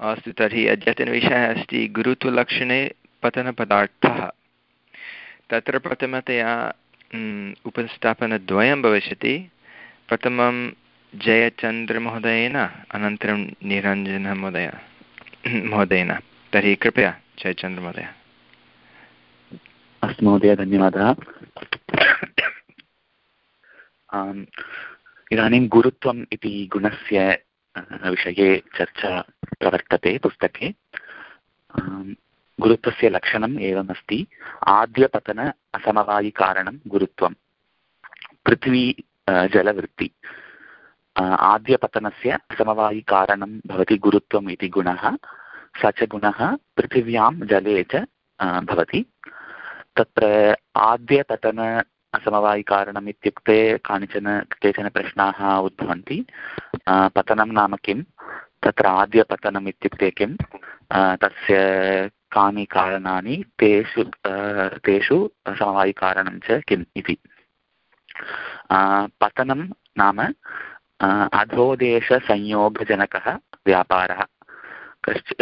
अस्तु तर्हि अद्यतनविषयः अस्ति गुरुत्वलक्षणे पतनपदार्थः। तत्र प्रथमतया उपस्थापनद्वयं भविष्यति। प्रथमं जयचन्द्रमहोदयेन, अनन्तरं निरञ्जनमहोदय महोदयेन। तर्हि कृपया, जयचन्द्रमहोदय। अस्तु महोदय, धन्यवादः। इदानीं गुरुत्वम् इति गुणस्य विषये चर्चा प्रवर्तते पुस्तके। गुरुत्वस्य लक्षणम् एवमस्ति। आद्यपतन असमवायिकारणं गुरुत्वं। पृथ्वी जलवृत्ति। आद्यपतनस्य असमवायिकारणं भवति गुरुत्वम् इति गुणः। स च गुणः पृथिव्यां जले च भवति। तत्र आद्यपतन असमवायिकारणम् इत्युक्ते कानिचन, केचन प्रश्नाः उद्भवन्ति। पतनं नाम किं तत्र आद्यपतनम् इत्युक्ते किं तस्य कानि कारणानि? तेषु तेषु समवायिकारणं च किम् इति। पतनं नाम अधोदेशसंयोगजनकः व्यापारः। कश्च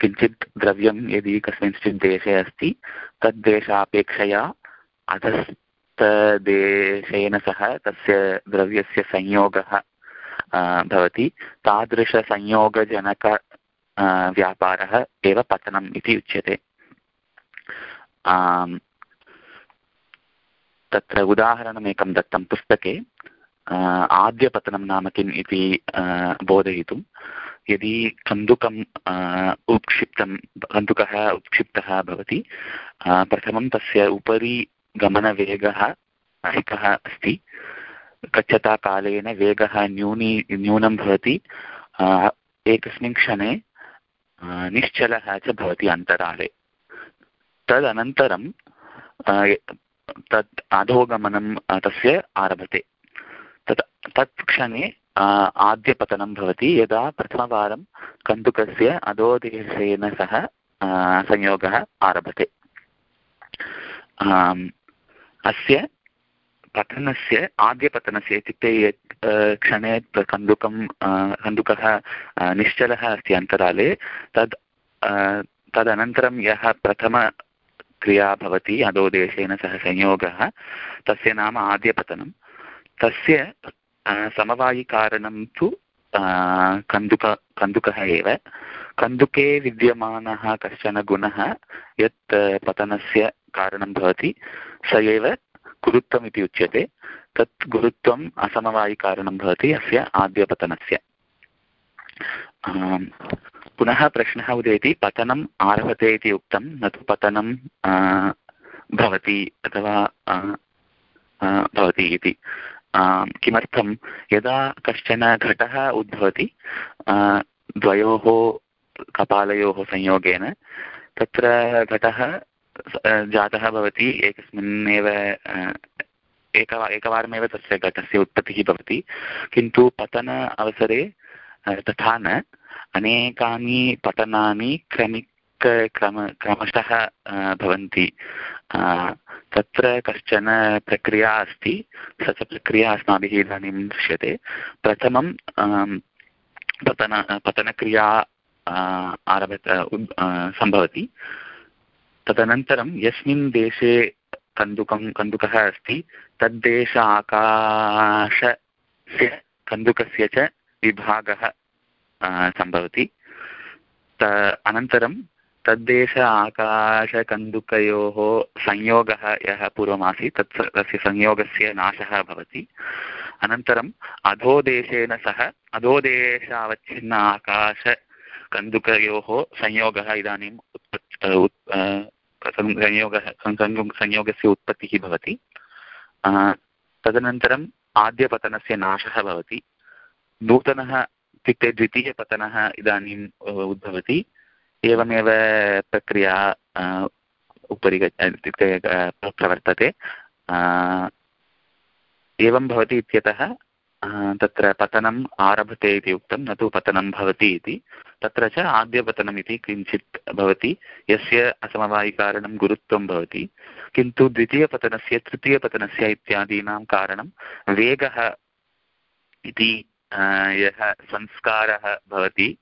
किञ्चित् द्रव्यं यदि कस्मिंश्चित् देशे अस्ति, तद्देशापेक्षया अधस्तदेशेन सह तस्य द्रव्यस्य संयोगः भवति। तादृशसंयोगजनक व्यापारः एव पतनम् इति उच्यते। तत्र उदाहरणमेकं दत्तं पुस्तके आद्यपतनं नाम किम् इति बोधयितुं। यदि कन्दुकम् उत्क्षिप्तं कन्दुकः उत्क्षिप्तः भवति प्रथमं तस्य उपरि गमनवेगः अधिकः अस्ति। गच्छता कालेन वेगः न्यूनी, न्यूनं भवति। एकस्मिन् क्षणे निश्चलः च भवति अन्तराले। तदनन्तरं तत् अधोगमनं तस्य आरभते। तत् तत् क्षणे आद्यपतनं भवति। यदा प्रथमवारं कन्दुकस्य अधोदेशेन सह संयोगः आरभते। अस्य पतनस्य आद्यपतनस्य इत्युक्ते क्षणे कन्दुकं कन्दुकः निश्चलः अस्ति अन्तराले, तद् तदनन्तरं यः प्रथमक्रिया भवति अधोदेशेन सह संयोगः, तस्य नाम आद्यपतनं तस्य समवायिकारणं तु कन्दुक, कन्दुकः एव। कन्दुके विद्यमानः कश्चन गुणः यत् पतनस्य कारणं भवति, स एव गुरुत्वम् उच्यते। तत् गुरुत्वम् असमवायिकारणं भवति अस्य आद्यपतनस्य। पुनः प्रश्नः उदेति, पतनम् आरभते इति उक्तं, न तु पतनं भवति अथवा भवति इति। किमर्थं? यदा कश्चन घटः उद्भवति द्वयोः कपालयोः संयोगेन तत्र घटः जातः भवति, एकस्मिन्नेव एकवा, एकवारमेव तस्य घटस्य उत्पत्तिः भवति। किन्तु पतन अवसरे तथा न, अनेकानि पतनानि क्रमिक, क्रम, क्रमशः भवन्ति। तत्र कश्चन प्रक्रिया अस्ति स च प्रक्रिया अस्माभिः इदानीं दृश्यते। प्रथमं पतन, पतनक्रिया आरभत सम्भवति। तदनन्तरं यस्मिन् देशे कन्दुकं, कन्दुकः अस्ति, तद्देश आकाशस्य कन्दुकस्य च विभागः सम्भवति। त, अनन्तरं तद्देश आकाशकन्दुकयोः संयोगः यः पूर्वमासीत्, तत् तस्य संयोगस्य नाशः भवति। अनन्तरम् अधोदेशेन सह, अधोदेशावच्छिन्न आकाशकन्दुकयोः संयोगः इदानीम् संयोगः संयोगस्य उत्पत्तिः भवति। तदनन्तरम् आद्यपतनस्य नाशः भवति। नूतनः इत्युक्ते द्वितीयपतनः इदानीम् उद्भवति। एवमेव प्रक्रिया उपरि इत्युक्ते प्रवर्तते। एवं भवति इत्यतः तत्र पतनम् आरभते इति उक्तं, न तु पतनं भवति इति। तत्र च आद्यपतनम् इति किञ्चित् भवति। यस्य असमवायिकारणं गुरुत्वं भवति। किन्तु द्वितीयपतनस्य, तृतीयपतनस्य इत्यादीनां कारणं वेगः इति यः संस्कारः भवति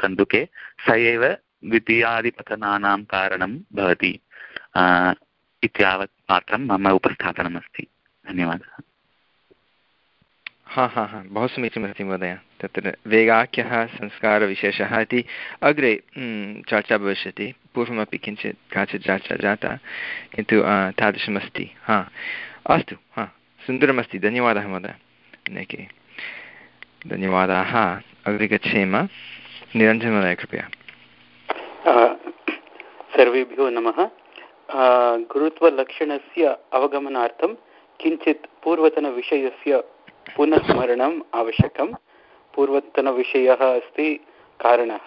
कन्दुके, स एव द्वितीयादिपतनानां कारणं भवति इत्यावत् मात्रं मम उपस्थापनमस्ति। धन्यवादः। हा हा हा बहु समीचीनमस्ति महोदय। तत्र वेगाख्यः, संस्कारविशेषः इति अग्रे चर्चा भविष्यति। पूर्वमपि किञ्चित् काचित् चर्चा जाता, किन्तु तादृशमस्ति। हा, अस्तु, हा, सुन्दरमस्ति। धन्यवादः महोदय। अनेके। धन्यवादाः। अग्रे गच्छेम। निरञ्जनमहोदय, कृपया। सर्वेभ्यो नमः। गुरुत्वलक्षणस्य अवगमनार्थं किञ्चित् पूर्वतनविषयस्य पुनस्मरणम् आवश्यकं। पूर्वतनविषयः अस्ति कारणः।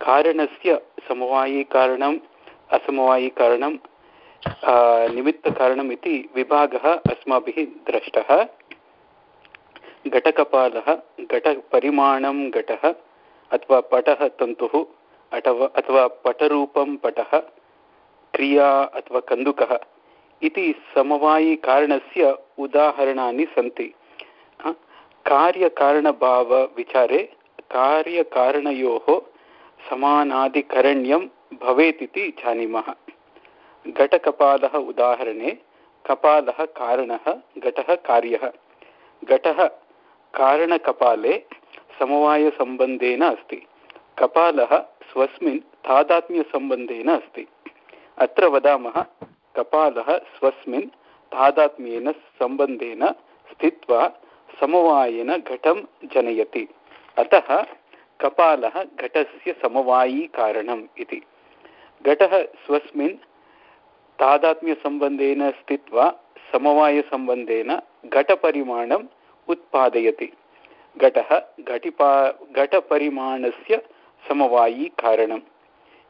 कारणस्य समवायीकारणम् असमवायीकारणं निमित्तकारणम् इति विभागः अस्माभिः दृष्टः घटकपालः, घटपरिमाणं घटः, अथवा पटः तन्तुः अथवा अथवा पटरूपं पटः, क्रिया अथवा कन्दुकः। इति समवायिकारणस्य उदाहरणानि सन्ति। कार्यकारणभावविचारे कार्यकारणयोः समानाधिकरण्यं भवेत् इति जानीमः। घटकपालः उदाहरणे, कपालः कारणः, घटः कार्यः। घटः कारणकपाले समवायसम्बन्धेन अस्ति। कपालः स्वस्मिन् तादात्म्यसम्बन्धेन अस्ति। अत्र वदामः, कपालः स्वस्मिन् तादात्म्येन सम्बन्धेन स्थित्वा समवायेन घटं जनयति। अतः कपालः घटस्य समवायीकारणम् इति। घटः स्वस्मिन् तादात्म्यसम्बन्धेन स्थित्वा समवायसम्बन्धेन घटपरिमाणम् उत्पादयति। घटः घटिपा, घटपरिमाणस्य समवायीकारणं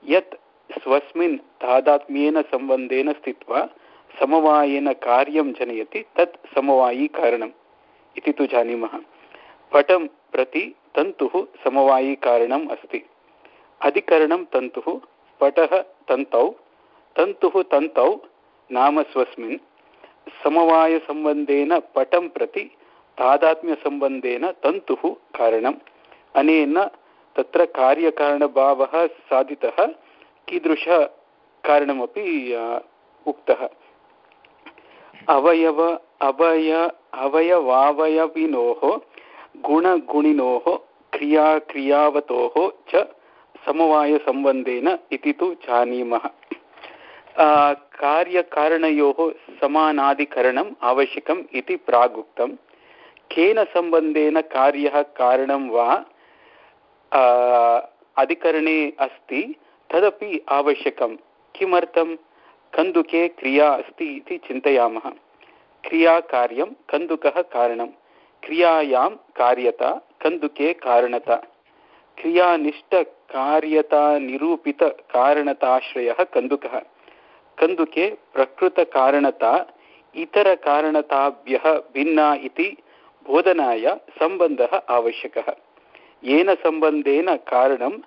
यत् स्वस्मिन् तादात्म्येन सम्बन्धेन स्थित्वा समवायेन कार्यं जनयति, तत् समवायीकारणम् इति तु जानीमः। पटं प्रति तन्तुः समवायीकारणम् अस्ति। अधिकरणं तन्तुः, पटः तन्तौ, तन्तुः तन्तौ, नाम स्वस्मिन्। समवायसम्बन्धेन पटं प्रति तादात्म्यसम्बन्धेन तन्तुः कारणम्। अनेन तत्र कार्यकारणभावः साधितः कीदृशकारणमपि उक्तः। अवयव, अवय अवयवावयविनोः, गुणगुणिनोः क्रियाक्रियावतोः च समवायसम्बन्धेन इति तु जानीमः। कार्यकारणयोः समानाधिकरणम् आवश्यकम् इति प्रागुक्तं केन सम्बन्धेन कार्यः कारणं वा अधिकरणे अस्ति, तदपि आवश्यकं किमर्थं कन्दुके क्रिया अस्ति इति चिन्तयामः। क्रियाकार्यं कन्दुकः कारणं क्रियायां कार्यता, कन्दुके कारणता। क्रियानिष्ठकार्यतानिरूपितकारणताश्रयः कन्दुकः। कन्दुके प्रकृतकारणता, इतरकारणताभ्यः भिन्ना इति बोधनाय सम्बन्धः आवश्यकः। येन सम्बन्धेन कारणं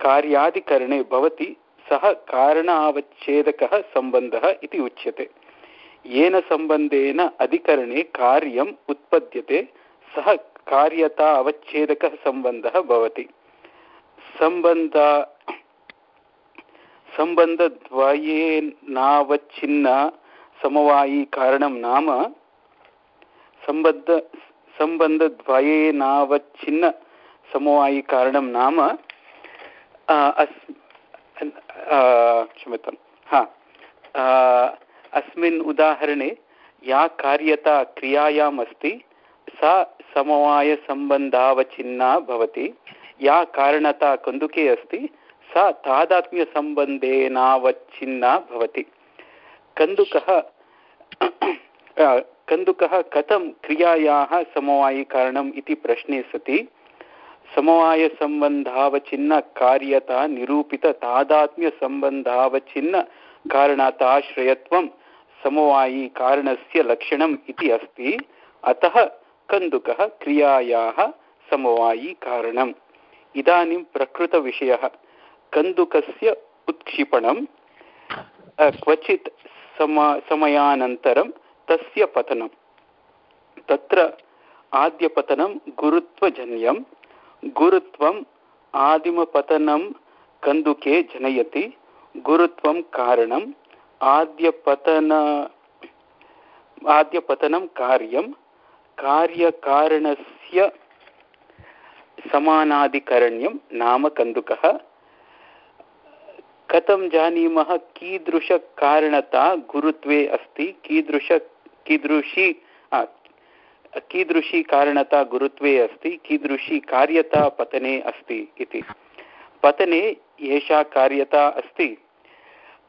कार्यादिकरणे भवति, सः कारणावच्छेदकः सम्बन्धः इति उच्यते। येन सम्बन्धेन अधिकरणे कार्यम् उत्पद्यते, सः कार्यता अवच्छेदकः सम्बन्धः भवति। सम्बन्ध सम्बन्धद्वयेनावच्छिन्न नाम सम्बन्ध सम्बन्धद्वयेनावच्छिन्न समवायीकारणं नाम अस् क्षम्यतां हा अस्मिन् उदाहरणे या कार्यता क्रियायाम् अस्ति सा समवायसम्बन्धावचिन्ना भवति। या कारणता कन्दुके अस्ति, सा तादात्म्यसम्बन्धेनावच्छिन्ना भवति। कन्दुकः कन्दुकः कथं क्रियायाः समवायिकारणम् इति प्रश्ने सति समवायसम्बन्धावचिन्नकार्यता निरूपिततादात्म्यसम्बन्धावचिन्न कारणाताश्रयत्वं समवायिकारणस्य लक्षणम् इति अस्ति। अतः कन्दुकः क्रियायाः समवायिकारणम् इदानीं प्रकृतविषयः। कन्दुकस्य उत्क्षिपणं क्वचित् समा, समयानन्तरं तस्य पतनं तत्र आद्यपतनं गुरुत्वजन्यं गुरुत्वं आदिमपतनं कन्दुके जनयति। गुरुत्वं कारणम्। आद्यपतन, आद्यपतनं कार्यं कार्यकारणस्य समानाधिकरण्यं नाम कन्दुकः। कथं जानीमः कीदृशकारणता गुरुत्वे अस्ति? कीदृश, कीदृशी कीदृशी कारणता गुरुत्वे अस्ति? कीदृशी कार्यता पतने अस्ति इति। पतने एषा कार्यता अस्ति।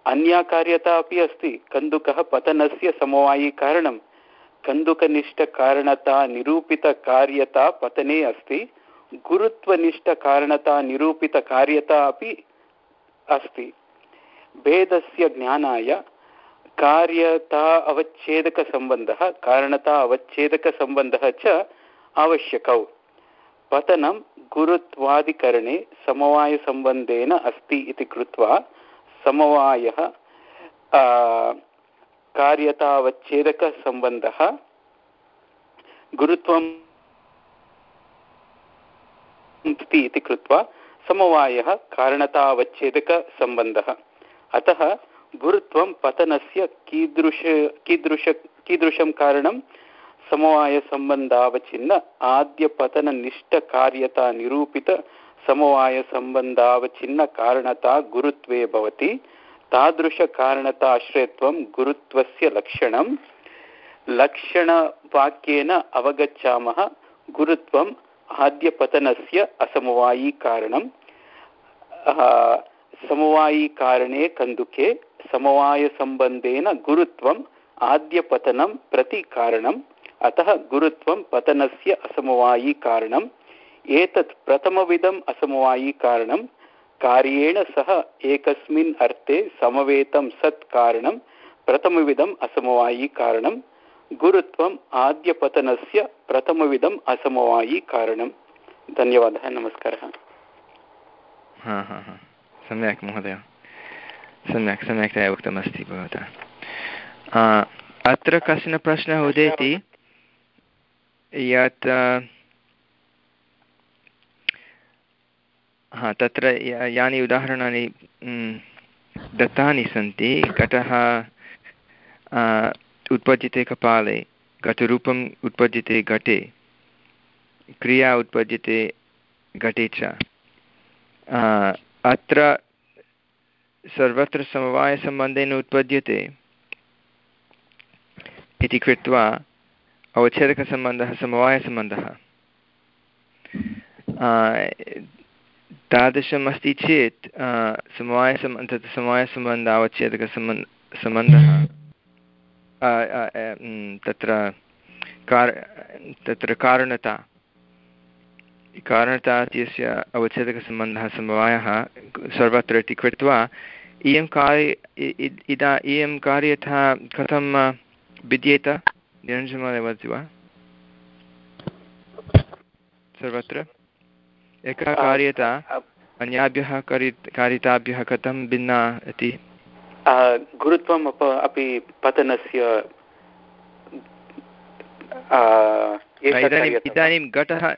अन्या कार्यता अपि अस्ति। कन्दुकः पतनस्य समवायिकारणं कन्दुकनिष्ठकारणता पतने अस्ति। गुरुत्वनिष्ठकारणता अपि अस्ति। भेदस्य ज्ञानाय कार्यता अवच्छेदकसम्बन्धः, कारणता अवच्छेदकसम्बन्धः च आवश्यकौ। पतनं गुरुत्वादिकरणे समवायसम्बन्धेन अस्ति इति कृत्वा समवायः कार्यतावच्छेदकसम्बन्धः गुरुत्वम् इति कृत्वा समवायः कारणतावच्छेदकसम्बन्धः। अतः गुरुत्वं पतनस्य कीदृश कीदृश, कीदृशं कारणं समवायसम्बन्धावचिन्न आद्यपतननिष्ठकार्यता समवायसम्बन्धावचिन्नकारणता गुरुत्वे भवति. तादृशकारणताश्रयत्वं गुरुत्वस्य लक्षणं. लक्षणवाक्येन अवगच्छामः गुरुत्वम् आद्यपतनस्य असमवायीकारणं समवायीकारणे कन्दुके समवायसम्बन्धेन गुरुत्वम् आद्यपतनं प्रति कारणम् अतः गुरुत्वं पतनस्य असमवायीकारणम् एतत् प्रथमविधम् असमवायीकारणं कार्येण सह एकस्मिन् अर्थे समवेतं सत् कारणं, प्रथमविधम् असमवायीकारणं गुरुत्वम् आद्यपतनस्य प्रथमविधम् असमवायीकारणं धन्यवादः, नमस्कारः। हा सम्यक्, महोदय। सम्यक् सम्यक्तया उक्तमस्ति, भवता। अत्र कश्चन प्रश्नः उदेति। यत् हा, तत्र यानि उदाहरणानि दत्तानि सन्ति। घटः उत्पद्यते कपाले घटरूपम् उत्पद्यते घटे, क्रिया उत्पद्यते घटे च। अत्र सर्वत्र समवायसम्बन्धेन उत्पद्यते इति कृत्वा अवच्छेदकसम्बन्धः, समवायसम्बन्धः। तादृशम् अस्ति चेत् समवायसम् तत् समवायसम्बन्ध अवच्छेदकसम्बन्ध सम्बन्धः तत्र कार्, तत्र कारणता कारणता इत्यस्य अवच्छेदकसम्बन्धः समवायः, सर्वत्र इति कृत्वा, इयं कार्य इदा, इयं कार्यता कथं विद्येत? निरञ्जनमहोदय वदति वा? सर्वत्र? एका कार्यता अन्याभ्यः कारि कारिताभ्यः कथं भिन्ना इति? गुरुत्वम् अपि पतनस्य इदानीं घटः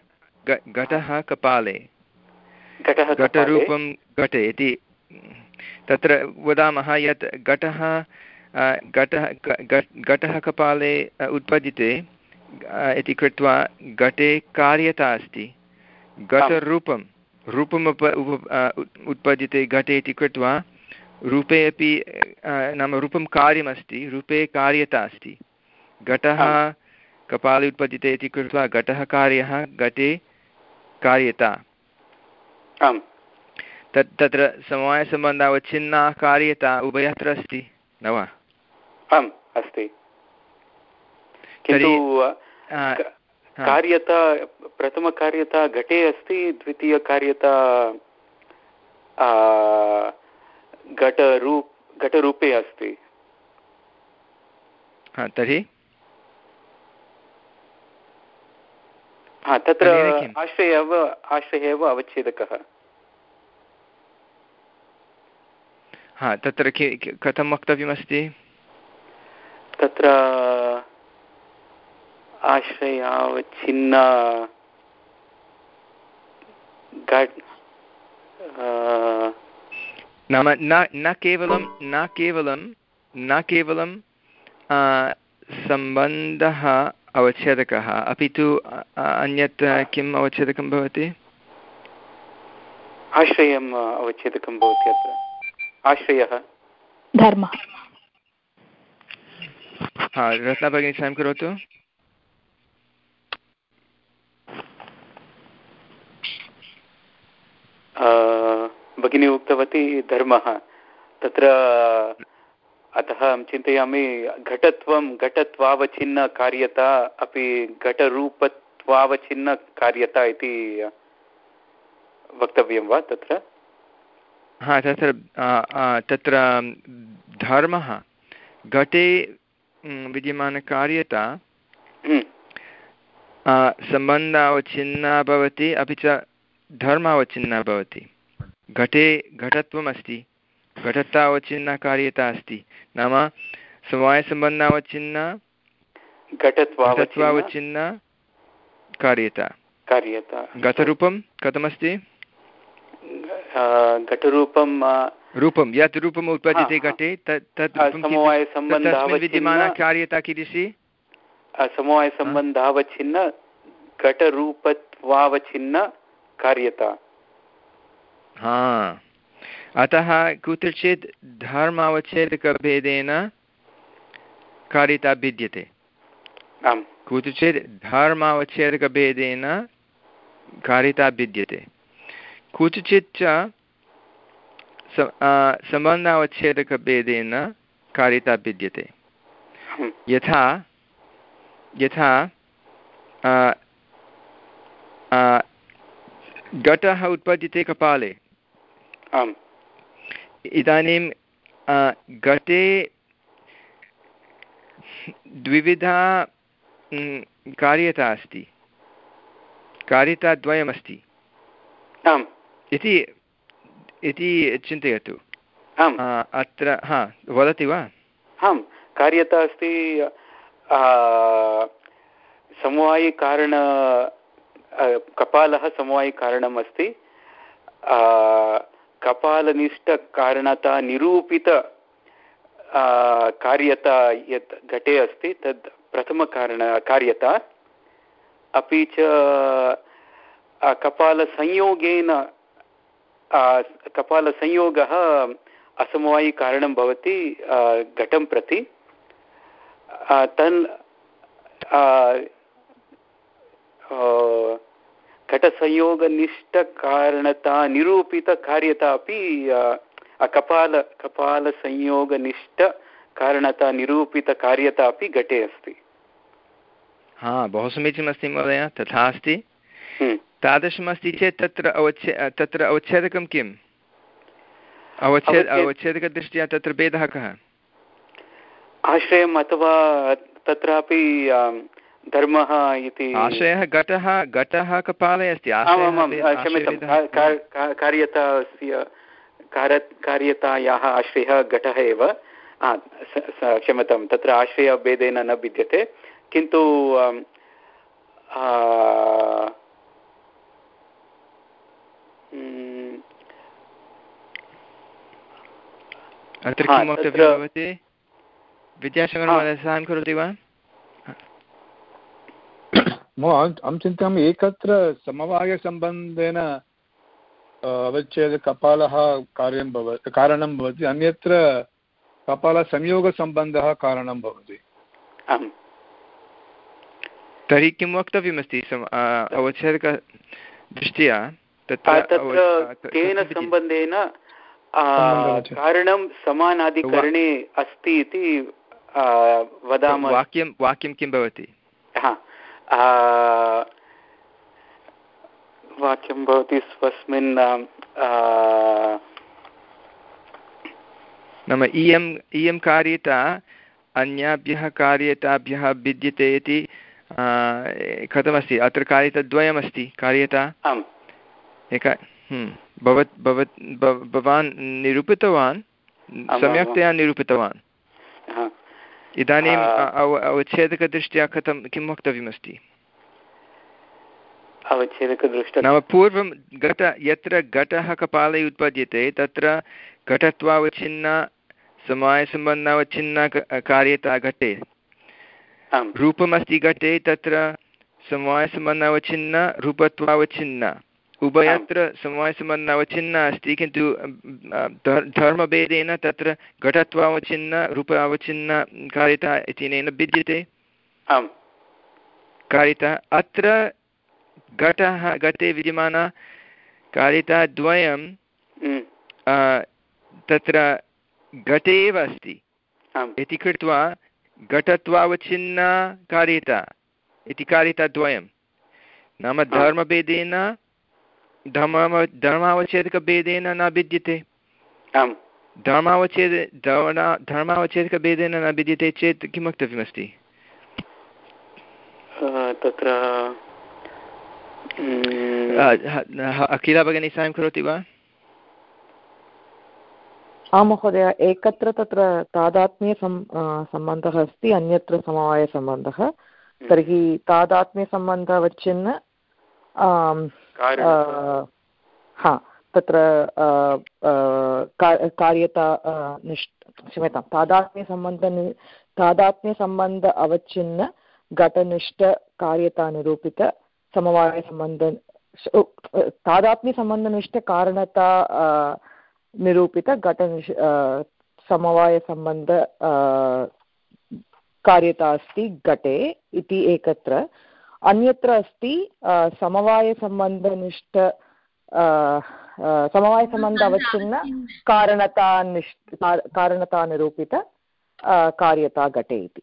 घटः कपाले। घटरूपं घटे इति। तत्र वदामः यत् घटः घटः घटः कपाले उत्पद्यते इति कृत्वा घटे कार्यता अस्ति। घटरूपं रूपम् उप उत्पद्यते घटे इति कृत्वा रूपे अपि नाम रूपं कार्यमस्ति रूपे कार्यता अस्ति। घटः कपाले उत्पद्यते इति कृत्वा घटः कार्यः घटे कार्यता। आम्। तत् तत्र समवायसम्बन्धावच्छिन्ना कार्यता उभयत्र अस्ति न वा? आम् अस्ति। किन्तु कार्यता प्रथमकार्यता घटे अस्ति द्वितीयकार्यता घटरूप घटरूपे अस्ति। तर्हि? हा तत्र आश्रय एव आश्रय एव अवच्छेदकः। हा तत्र कथं वक्तव्यमस्ति? तत्र आश्रयावच्छिन्न। नाम न न केवलं न केवलं न केवलं सम्बन्धः अवच्छेदकः। अपि तु अन्यत् किम् अवच्छेदकं भवति? आश्रयम् अवच्छेदकं भवति अत्र। आश्रयः। धर्मः। हा रत्नभगिनी सायं करोतु। भगिनी उक्तवती धर्मः तत्र अतः अहं चिन्तयामि घटत्वं घटत्वावच्छिन्नकार्यता अपि घटरूपत्वावच्छिन्नकार्यता इति वक्तव्यं वा तत्र हा तत्र तत्र धर्मः घटे विद्यमानकार्यता हम्म। सम्बन्धावच्छिन्ना भवति अपि च धर्मावच्छिन्ना भवति। घटे घटत्वम् अस्ति घटत्वावच्छिन्ना कार्यता अस्ति। नाम समवायसम्बन्धावच्छिन्ना घटत्वावच्छिन्ना कार्यता कार्यता। घटरूपं कथमस्ति? घटरूपं रूपं यत् रूपम् उत्पद्यते घटे तत् विद्यमानकार्यता कीदृशी? समवायसम्बन्धावच्छिन्न घटरूपत्वावच्छिन्न कार्यता। हा। अतः कुत्रचित् धर्मावच्छेदकभेदेन कार्यता भिद्यते। आम्। कुत्रचित् धर्मावच्छेदकभेदेन कार्यता भिद्यते। कुत्रचित् च सम्बन्धावच्छेदकभेदेन कार्यता भिद्यते। यथा यथा घटः उत्पद्यते कपाले। आम्। इदानीं घटे द्विविधा कार्यता अस्ति। कार्यता द्वयमस्ति। आम्। इति इति चिन्तयतु। आम्। अत्र हा वदति वा? आं कार्यता अस्ति समवायिकारण कपालः समवायिकारणम् अस्ति कपालनिष्ठकारणता निरूपित कार्यता यत् घटे अस्ति, तद् प्रथमकारण, कार्यता। अपि च कपालसंयोगेन कपालसंयोगः असमवायिकारणं भवति घटं प्रति। तन् घटसंयोगनिष्ठकारणता निरूपितकार्यता अपि कपाल कपालसंयोगनिष्ठकारणता निरूपितकार्यता अपि घटे अस्ति हा बहु समीचीनमस्ति महोदय तथा अस्ति। तादृशमस्ति चेत् तत्र अवच्छे तत्र अवच्छेदकं किम् अवच्छेद अवच्छेदकदृष्ट्या तत्र भेदः कः आश्रयम् अथवा तत्रापि धर्मः इति। आशयः घटः घटः कपाले अस्ति क्षम्यतां कार्यतास्य कार्यतायाः आश्रयः घटः एव। क्षम्यतां तत्र आश्रयभेदेन न भिद्यते। किन्तु अत्र किं वक्तव्यं भवति? विद्याशङ्करमहोदय साहाय्यं करोति वा? अहं चिन्तयामि एकत्र समवायसम्बन्धेन अवच्छेदकपालः कार्यं भवति कारणं भवति अन्यत्र कपालसंयोगसम्बन्धः कारणं भवति। तर्हि किं वक्तव्यमस्ति? अवच्छेदकदृष्ट्या तत्र तेन सम्बन्धेन कारणं समानाधिकरणे अस्ति इति वदामः। वाक्यं वाक्यं किं भवति? वाक्यं भवति स्वस्मिन् नाम इयम् इयं कार्यता अन्याभ्यः कार्यताभ्यः भिद्यते इति कथमस्ति? अत्र कार्यतद्वयमस्ति कार्यता? एका हम्म, भवत् भवत् भवान् निरूपितवान् सम्यक्तया निरूपितवान्। इदानीम् अवच्छेदकदृष्ट्या कथं किं वक्तव्यमस्ति? अवच्छेदकदृष्ट्या नाम पूर्वं घट यत्र घटः कपाले उत्पद्यते तत्र घटत्वावच्छिन्ना समवायसम्बन्धावच्छिन्ना कार्यता घटे। रूपमस्ति घटे तत्र समवायसम्बन्धावच्छिन्ना रूपत्वावच्छिन्ना। उभयत्र समवायसम्बन्धावच्छिन्ना अस्ति किन्तु धर्मभेदेन तत्र घटत्वावच्छिन्न रूपावच्छिन्न कारिता इत्यनेन भिद्यते। कारिता अत्र घटः घटे विद्यमाना कारिताद्वयं तत्र घटे एव अस्ति। इति कृत्वा घटत्वावच्छिन्ना कारिता इति कारिताद्वयं नाम धर्मभेदेन धर्म धर्मावच्छेदकभेदेन न भिद्यते। धर्मावच्छेद धर्मावच्छेदकभेदेन न भिद्यते चेत् किं वक्तव्यमस्ति? तत्र अखिला भगिनी साहाय्यं करोति वा? आं महोदय एकत्र तत्र तादात्म्य सम्बन्धः अस्ति अन्यत्र समवायसम्बन्धः। तर्हि तादात्म्यसम्बन्धवच्छिन्न हा, तत्र कार्यता निष् क्षम्यतां तादात्म्यसम्बन्ध तादात्म्यसम्बन्ध अवच्छिन्न घटनिष्ठकार्यतानिरूपित समवायसम्बन्ध तादात्म्यसम्बन्धनिष्ठकारणता निरूपित घटनिष् समवायसम्बन्ध कार्यता अस्ति, घटे इति एकत्र अन्यत्र अस्ति समवायसम्बन्धनिष्ठ समवायसम्बन्ध अवच्छिन्न कारणतानिष् कारणतानिरूपित कार्यता घटे इति।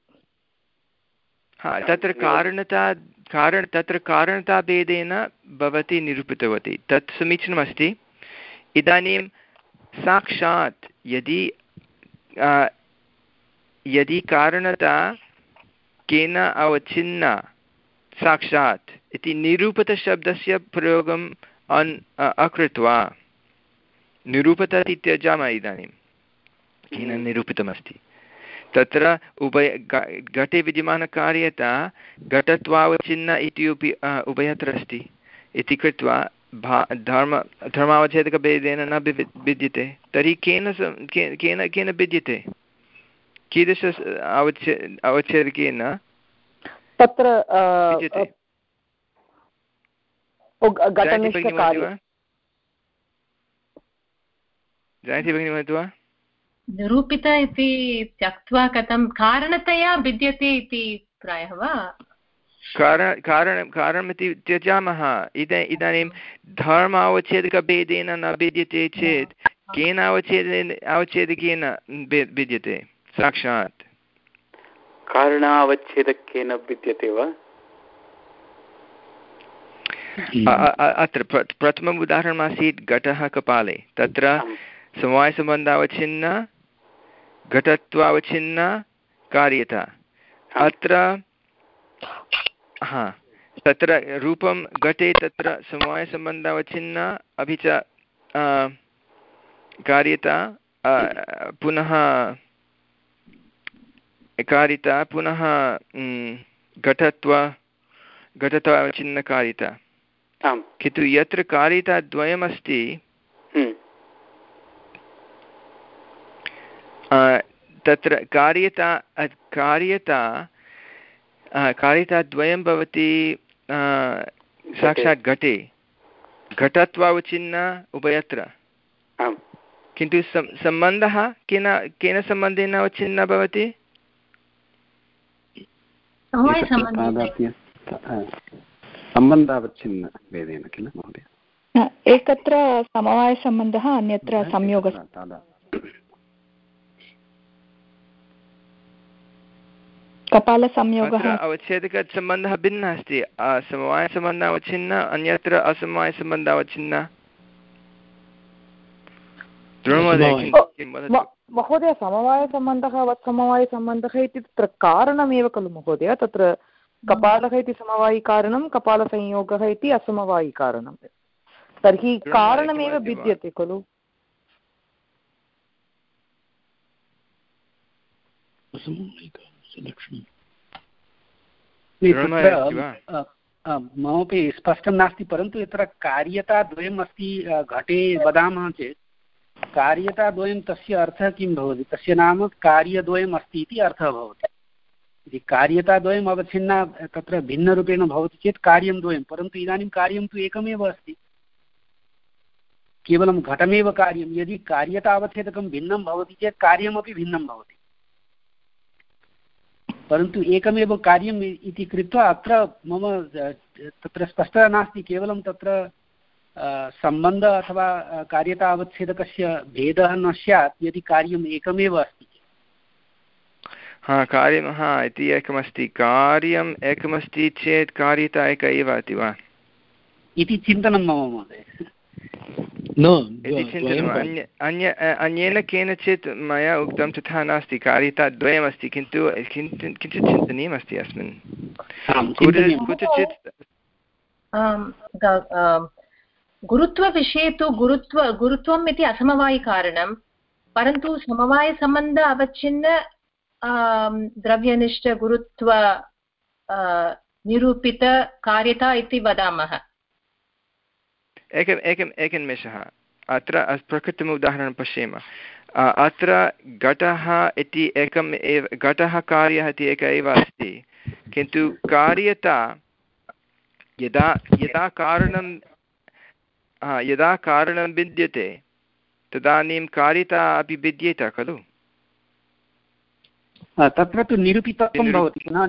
तत्र कारणता कारण तत्र कारणताभेदेन भवती निरूपितवती। तत् समीचीनमस्ति। इदानीं साक्षात् यदि यदि कारणता केन अवच्छिन्ना साक्षात्। इति निरूपितशब्दस्य प्रयोगम् अन् अकृत्वा। निरूपत इति त्यजामः इदानीं। केन हम्म। निरूपितमस्ति। तत्र उभय घटे विद्यमानकार्यता घटत्वावच्छिन्न इत्यपि उभयत्र अस्ति इति कृत्वा भा धर्म धर्मावच्छेदकभेदेन न भिद्यते तर्हि केन केन केन भिद्यते कीदृश अवच्छे अवच्छेदकेन तत्र जयन्ति भगिनी वदतु वा? निरूपित इति त्यक्त्वा कथं कारणतया भिद्यते इति प्रायः वा? कारण कारणं कारणमिति त्यजामः। इद इदानीं धर्म अवच्छेदकभेदेन न भिद्यते चेत् केन अवच्छेदेन अवच्छेदकेन भिद्यते साक्षात्। कारणावच्छेदकेन विद्यते वा? अत्र प्रथमम् उदाहरणमासीत् घटः कपाले। तत्र समवायसम्बन्धावच्छिन्न घटत्वावच्छिन्न कार्यता। अत्र हा तत्र रूपं घटे तत्र समवायसम्बन्धावच्छिन्न अपि च कार्यता पुनः कारिता पुनः घटत्व घटत्वावच्छिन्नकारिता किन्तु यत्र कारिता द्वयमस्ति हम्म। तत्र कार्यता कार्यता कार्यताद्वयं भवति साक्षात् घटे। घटत्वावच्छिन्न उभयत्र। किन्तु सम्बन्धः केन केन सम्बन्धेन अवच्छिन्नः भवति? सम्बन्धावच्छिन्न भेदेन किल महोदय? एकत्र समवायसम्बन्धः अन्यत्र संयोगः कपालसंयोगः। अवच्छेदकसम्बन्धः भिन्नः अस्ति। समवायसम्बन्धः अवच्छिन्न अन्यत्र असमवायसम्बन्धः अवच्छिन्न महोदय समवायसम्बन्धः समवायसम्बन्धः इति तत्र कारणमेव खलु महोदय तत्र कपालः इति समवायिकारणं कपालसंयोगः इति असमवायिकारणं तर्हि कारणमेव भिद्यते खलु। ममपि स्पष्टं नास्ति परन्तु यत्र कार्यता द्वयम् अस्ति घटे वदामः चेत् कार्यताद्वयं तस्य अर्थः किं भवति? तस्य नाम कार्यद्वयम् अस्ति इति अर्थः भवति। इति कार्यताद्वयम् अवच्छिन्ना तत्र भिन्नरूपेण भवति चेत् कार्यं द्वयं, परन्तु इदानीं कार्यं तु एकमेव अस्ति। केवलं घटमेव कार्यं। यदि कार्यतावच्छेदकं भिन्नं भवति चेत् कार्यमपि भिन्नं भवति। परन्तु एकमेव कार्यम् इति कृत्वा अत्र मम तत्र स्पष्टता नास्ति। केवलं तत्र सम्बन्ध अथवा कार्यता अवच्छेदकस्य भेदः न स्यात् यदि कार्यम् एकमेव अस्ति हा कार्यं हा इति एकमस्ति। कार्यम् एकमस्ति चेत् कार्यता एक एव इति वा? इति चिन्तनं मम महोदय। इति चिन्तनम् अन्य अन्य अन्येन केनचित् मया उक्तं तथा नास्ति। कार्यता द्वयमस्ति किन्तु किञ्चित् चिन्तनीयमस्ति अस्मिन्। कुत्रचित् गुरुत्वविषये तु गुरुत्व गुरुत्वम् इति असमवायिकारणं, परन्तु समवायसम्बन्ध अवच्छिन्न द्रव्यनिष्ठगुरुत्व निरूपितकार्यता इति वदामः। एकम् एकम् एकनिमेषः अत्र प्रकृतिम् उदाहरणं पश्येम। अत्र घटः इति एकम् एव, घटः कार्यः इति एकः एव अस्ति। किन्तु कार्यता, यदा यदा कारणं यदा कारणं भिद्यते तदानीं कार्यता अपि भिद्येत खलु तत्र तु निरूपितत्वं भवति पुनः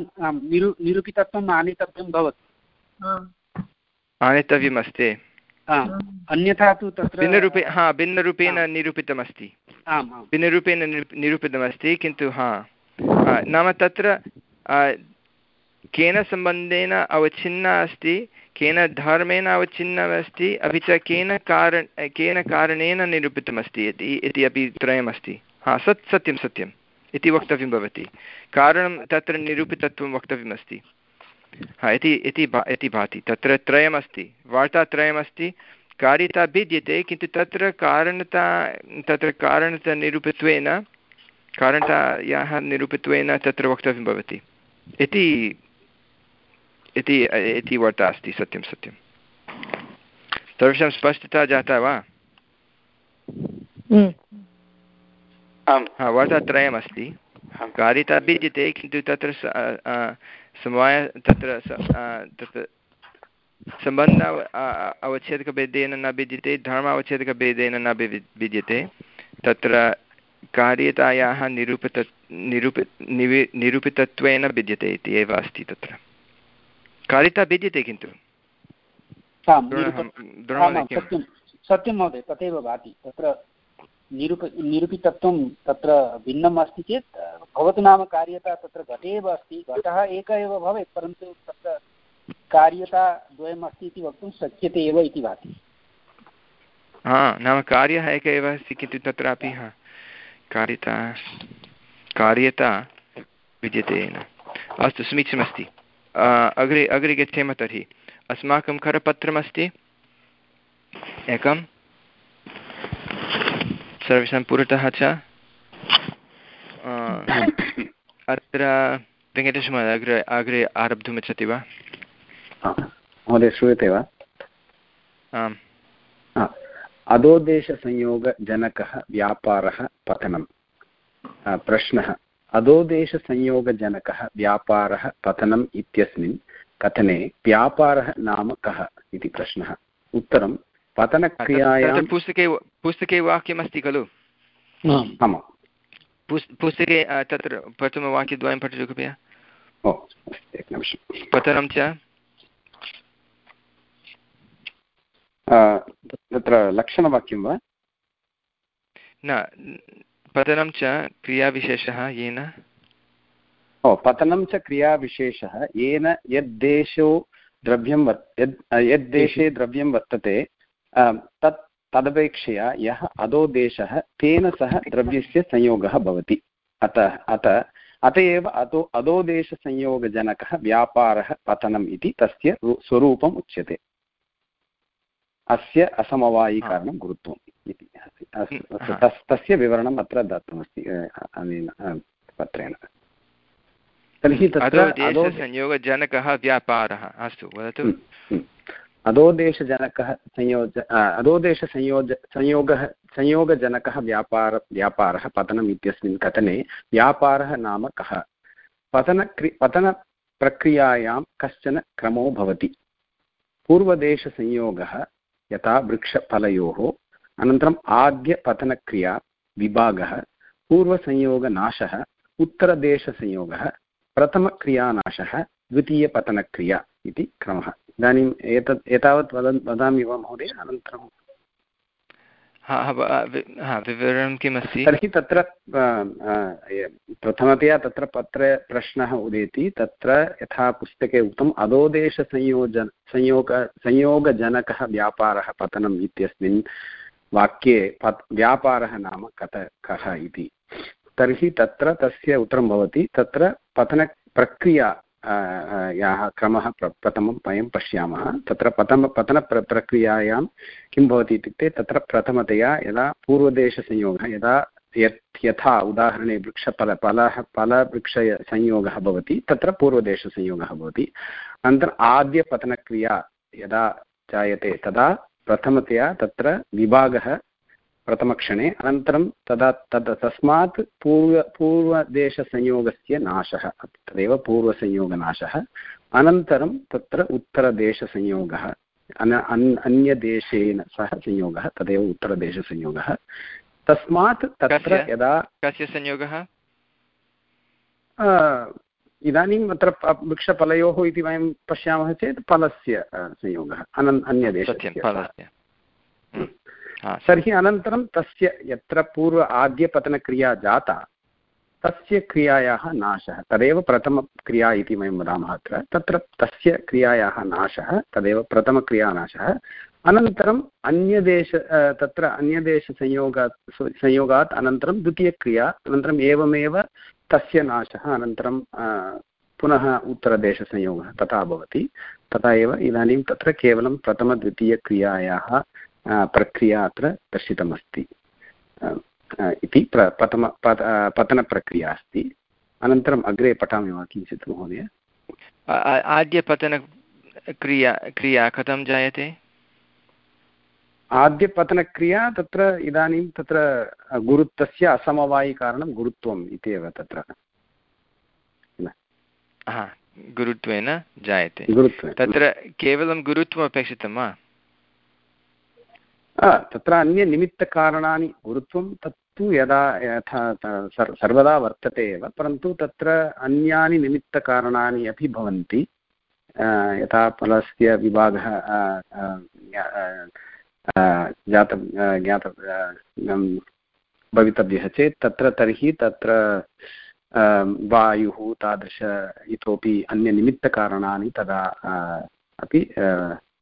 निरूपितत्वम् आनेतव्यं भवति आनेतव्यमस्ति अन्यथा तु तत्र भिन्नरूपे हा भिन्नरूपेण निरूपितमस्ति भिन्नरूपेण निरूपितमस्ति किन्तु हा नाम तत्र केन सम्बन्धेन अवच्छिन्ना अस्ति केन धर्मेण अवच्छिन्नमस्ति अपि च केन कारण, केन कारणेन निरूपितमस्ति इति इति अपि त्रयमस्ति। हा, सत्, सत्यं, सत्यम्। इति वक्तव्यं भवति। कारणं तत्र निरूपितत्वं वक्तव्यमस्ति। हा, इति इति भा, इति भाति। तत्र त्रयमस्ति। वार्तात्रयमस्ति कार्यता भिद्यते, किन्तु तत्र कारणता, तत्र कारणतनिरूपित्वेन कारणतायाः निरूपित्वेन तत्र वक्तव्यं भवति। इति इति इति वार्ता अस्ति सत्यं सत्यं। सर्वेषां स्पष्टता जाता वा? हा वार्तात्रयमस्ति कारिता भिद्यते किन्तु तत्र समवाय तत्र तत्र सम्बन्ध अवच्छेदकभेदेन न भिद्यते धर्म अवच्छेदकभेदेन न भिद्यते। तत्र कार्यतायाः निरूपित निरूपि निरूपितत्वेन भिद्यते इति एव अस्ति तत्र। कारिता भिद्यते किन्तु। सत्यं महोदय तथैव भाति। तत्र निरूप निरूपितत्वं तत्र भिन्नम् अस्ति चेत् भवतु नाम कार्यता तत्र घटे एव अस्ति घटः एकः एव भवेत् परन्तु तत्र कार्यता द्वयम् अस्ति इति वक्तुं शक्यते एव इति भाति। हा नाम कार्यः एकः एव अस्ति किन्तु तत्रापि हा। कार्यता कार्यता विद्यते अस्तु समीचीनमस्ति। अग्रे अग्रे गच्छेम तर्हि। अस्माकं करपत्रमस्ति। एकं। सर्वेषां पुरतः च। अत्र वेङ्कटेशमहोदय अग्रे अग्रे आरब्धुमिच्छति वा? महोदय श्रूयते वा? आम्। अधोदेशसंयोगजनकः व्यापारः पतनं प्रश्नः। अधोदेशसंयोगजनकः व्यापारः पतनम् इत्यस्मिन् कथने व्यापारः नाम कः इति प्रश्नः। उत्तरं पतनक्रियायां पुस्तके पुस्तके वाक्यमस्ति खलु? आमां। पुस्तके तत्र प्रथमवाक्यद्वयं पठतु कृपया। ओ एकनिमिषं पतनं च? तत्र लक्षणवाक्यं वा? न पतनं च क्रियाविशेषः येन? ओ पतनं च क्रियाविशेषः येन यद्देशो द्रव्यं वर् यद् यद्देशे द्रव्यं वर्तते तत् तदपेक्षया यः अधोदेशः तेन सह द्रव्यस्य संयोगः भवति। अतः अत अत एव अधो अधोदेशसंयोगजनकः व्यापारः पतनम् इति तस्य स्वरूपम् उच्यते। अस्य असमवायिकारणं गुरुत्वम्। इति तस्य विवरणम् अत्र दत्तमस्ति अनेन पत्रेण। तर्हि संयोगजनकः व्यापारः अस्तु वदतु। अधोदेशजनकः संयोज अधोदेशसंयोज संयोगः संयोगजनकः व्यापार व्यापारः पतनम् इत्यस्मिन् कथने व्यापारः नाम कः? पतनक्रि पतनप्रक्रियायां कश्चन क्रमो भवति? पूर्वदेशसंयोगः यथा वृक्षफलयोः अनन्तरम् आद्यपतनक्रिया विभागः पूर्वसंयोगनाशः उत्तरदेशसंयोगः प्रथमक्रियानाशः द्वितीयपतनक्रिया इति क्रमः। इदानीम् एतत् एतावत् वदन् वदामि वा महोदय? अनन्तरं विवरणं किमस्ति? तर्हि तत्र प्रथमतया तत्र पत्रे प्रश्नः उदेति तत्र यथा पुस्तके उक्तम् अधोदेशसंयोजन संयोग संयोगजनकः व्यापारः पतनम् इत्यस्मिन् वाक्ये व्यापारः नाम कथ कः इति। तर्हि तत्र तस्य उत्तरं भवति। तत्र पतनप्रक्रिया याः क्रमः प्र, प्रथमं वयं पश्यामः। तत्र प्रथम पतनप्र प्रक्रियायां किं भवति इत्युक्ते तत्र प्रथमतया यदा पूर्वदेशसंयोगः, यदा यत्, यथा उदाहरणे वृक्षफल फलः फलवृक्षसंयोगः भवति, तत्र पूर्वदेशसंयोगः भवति। अनन्तरम् आद्यपतनक्रिया यदा जायते तदा प्रथमतया तत्र विभागः प्रथमक्षणे अनन्तरं तदा तद् तस्मात् पूर्व पूर्वदेशसंयोगस्य नाशः तदेव पूर्वसंयोगनाशः। अनन्तरं तत्र उत्तरदेशसंयोगः अन अन्यदेशेन सह संयोगः तदेव उत्तरदेशसंयोगः। तस्मात् तत्र यदा कस्य संयोगः? इदानीम् अत्र वृक्षफलयोः इति वयं पश्यामः चेत् फलस्य संयोगः अनन् अन्यदेशस्य तर्हि अनन्तरं तस्य यत्र पूर्व आद्यपतनक्रिया जाता तस्य क्रियायाः नाशः तदेव प्रथमक्रिया इति वयं वदामः अत्र तत्र तस्य क्रियायाः नाशः तदेव प्रथमक्रियानाशः अनन्तरम् अन्यदेश तत्र अन्यदेशसंयोगात् संयोगात् अनन्तरं द्वितीयक्रिया अनन्तरम् एवमेव तस्य नाशः। अनन्तरं पुनः उत्तरदेशसंयोगः तथा भवति। तथा एव इदानीं तत्र केवलं प्रथमद्वितीयक्रियायाः प्रक्रिया अत्र दर्शितमस्ति। इति प्र, प्रथम पतनप्रक्रिया अस्ति। अनन्तरम् अग्रे पठामि वा किञ्चित्, महोदय? आद्यपतनक्रिया, क्रिया कथं जायते? आद्यपतनक्रिया तत्र इदानीं तत्र गुरुत्वस्य असमवायिकारणं गुरुत्वम् इत्येव तत्र। गुरुत्वेन जायते। तत्र केवलं गुरुत्वम् अपेक्षितं वा तत्र अन्यनिमित्तकारणानि गुरुत्वं तत्तु यदा यथा सर्वदा वर्तते एव परन्तु तत्र अन्यानि निमित्तकारणानि अपि भवन्ति। यथा फलस्य विभागः जात ज्ञात भवितव्यः चेत् तत्र तर्हि तत्र वायुः तादृश इतोपि अन्यनिमित्तकारणानि तदा अपि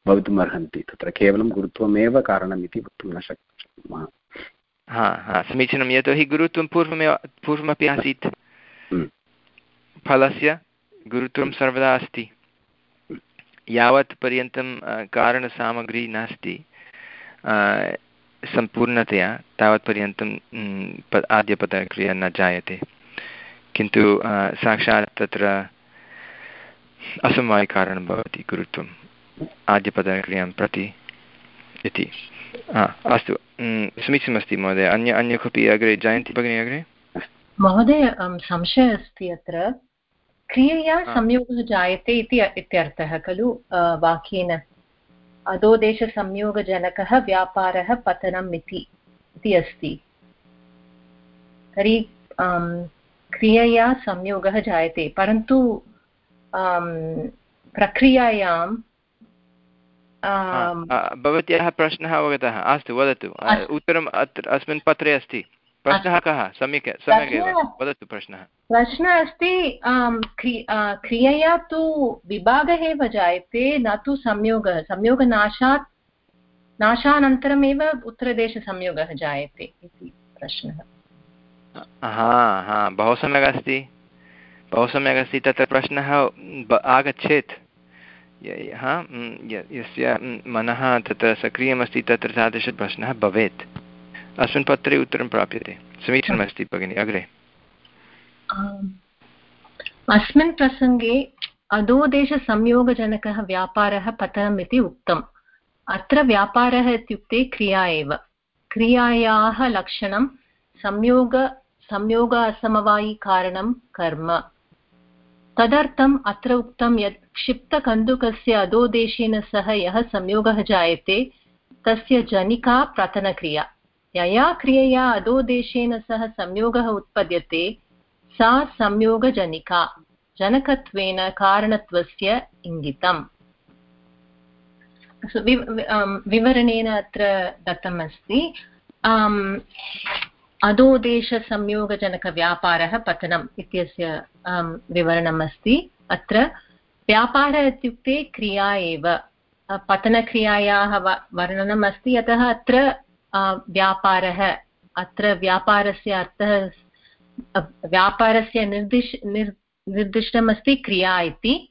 भवितुम् अर्हन्ति। तत्र केवलं गुरुत्वमेव कारणम् इति वक्तुं न शक्नुमः। हा हा समीचीनं। यतोहि गुरुत्वं पूर्वमेव पूर्वमपि आसीत्। हम्म। फलस्य गुरुत्वं सर्वदा अस्ति। यावत् पर्यन्तं कारणसामग्री नास्ति। सम्पूर्णतया तावत्पर्यन्तं आद्यपतक्रिया न जायते। किन्तु साक्षात् तत्र असमवायिकारणं भवति गुरुत्वं आद्यपदक्रियाँ प्रति इति। अस्तु समीचीनमस्ति महोदय। अन्य अन्य कोऽपि अग्रे जयन्ति भगिनी अग्रे? महोदय संशयः अस्ति अत्र। क्रियया संयोगः जायते इति इत्यर्थः खलु वाक्येन। अधोदेशसंयोगजनकः व्यापारः पतनम् इति इति अस्ति। तर्हि क्रियया संयोगः जायते परन्तु प्रक्रियायां भवत्याः प्रश्नः अवगतः अस्तु वदतु। उत्तरम् अत्र अस्मिन् पत्रे अस्ति। प्रश्नः कः? सम्यक् सम्यक् एव. वदतु प्रश्नः. प्रश्नः अस्ति क्रियया तु विभागः एव जायते न तु संयोगः। संयोगनाशात् नाशानन्तरमेव उत्तरदेशसंयोगः जायते इति प्रश्नः। हा हा बहु सम्यक् अस्ति। बहु सम्यक् अस्ति। तत्र प्रश्नः आगच्छेत्। यस्य मनः तत्र सक्रियमस्ति तत्र तादृशप्रश्नः भवेत्। अस्मिन् पत्रे उत्तरं प्राप्यते। समीचीनमस्ति भगिनि, अग्रे। अस्मिन् प्रसङ्गे अधोदेशसंयोगजनकः व्यापारः पतनम् इति उक्तम्। अत्र व्यापारः इत्युक्ते क्रिया एव। क्रियायाः लक्षणं संयोग संयोग असमवायिकारणं कर्म। तदर्थम् अत्र उक्तं यत् क्षिप्तकन्दुकस्य अधोदेशेन सह यः संयोगः जायते, तस्य जनिका प्रतनक्रिया यया क्रियया अधोदेशेन सह संयोगः उत्पद्यते, सा संयोगजनिका, जनकत्वेन कारणत्वस्य इङ्गितम् विवरणेन अत्र दत्तम् अस्ति अधोदेशसंयोगजनकव्यापारः पतनम् इत्यस्य विवरणम् अस्ति। अत्र व्यापारः इत्युक्ते क्रिया एव पतनक्रियायाः वर्णनम् अस्ति। यतः अत्र व्यापारः, अत्र व्यापारस्य अर्थः, व्यापारस्य निर्दिश, निर्, निर्दिष्टमस्ति क्रिया इति।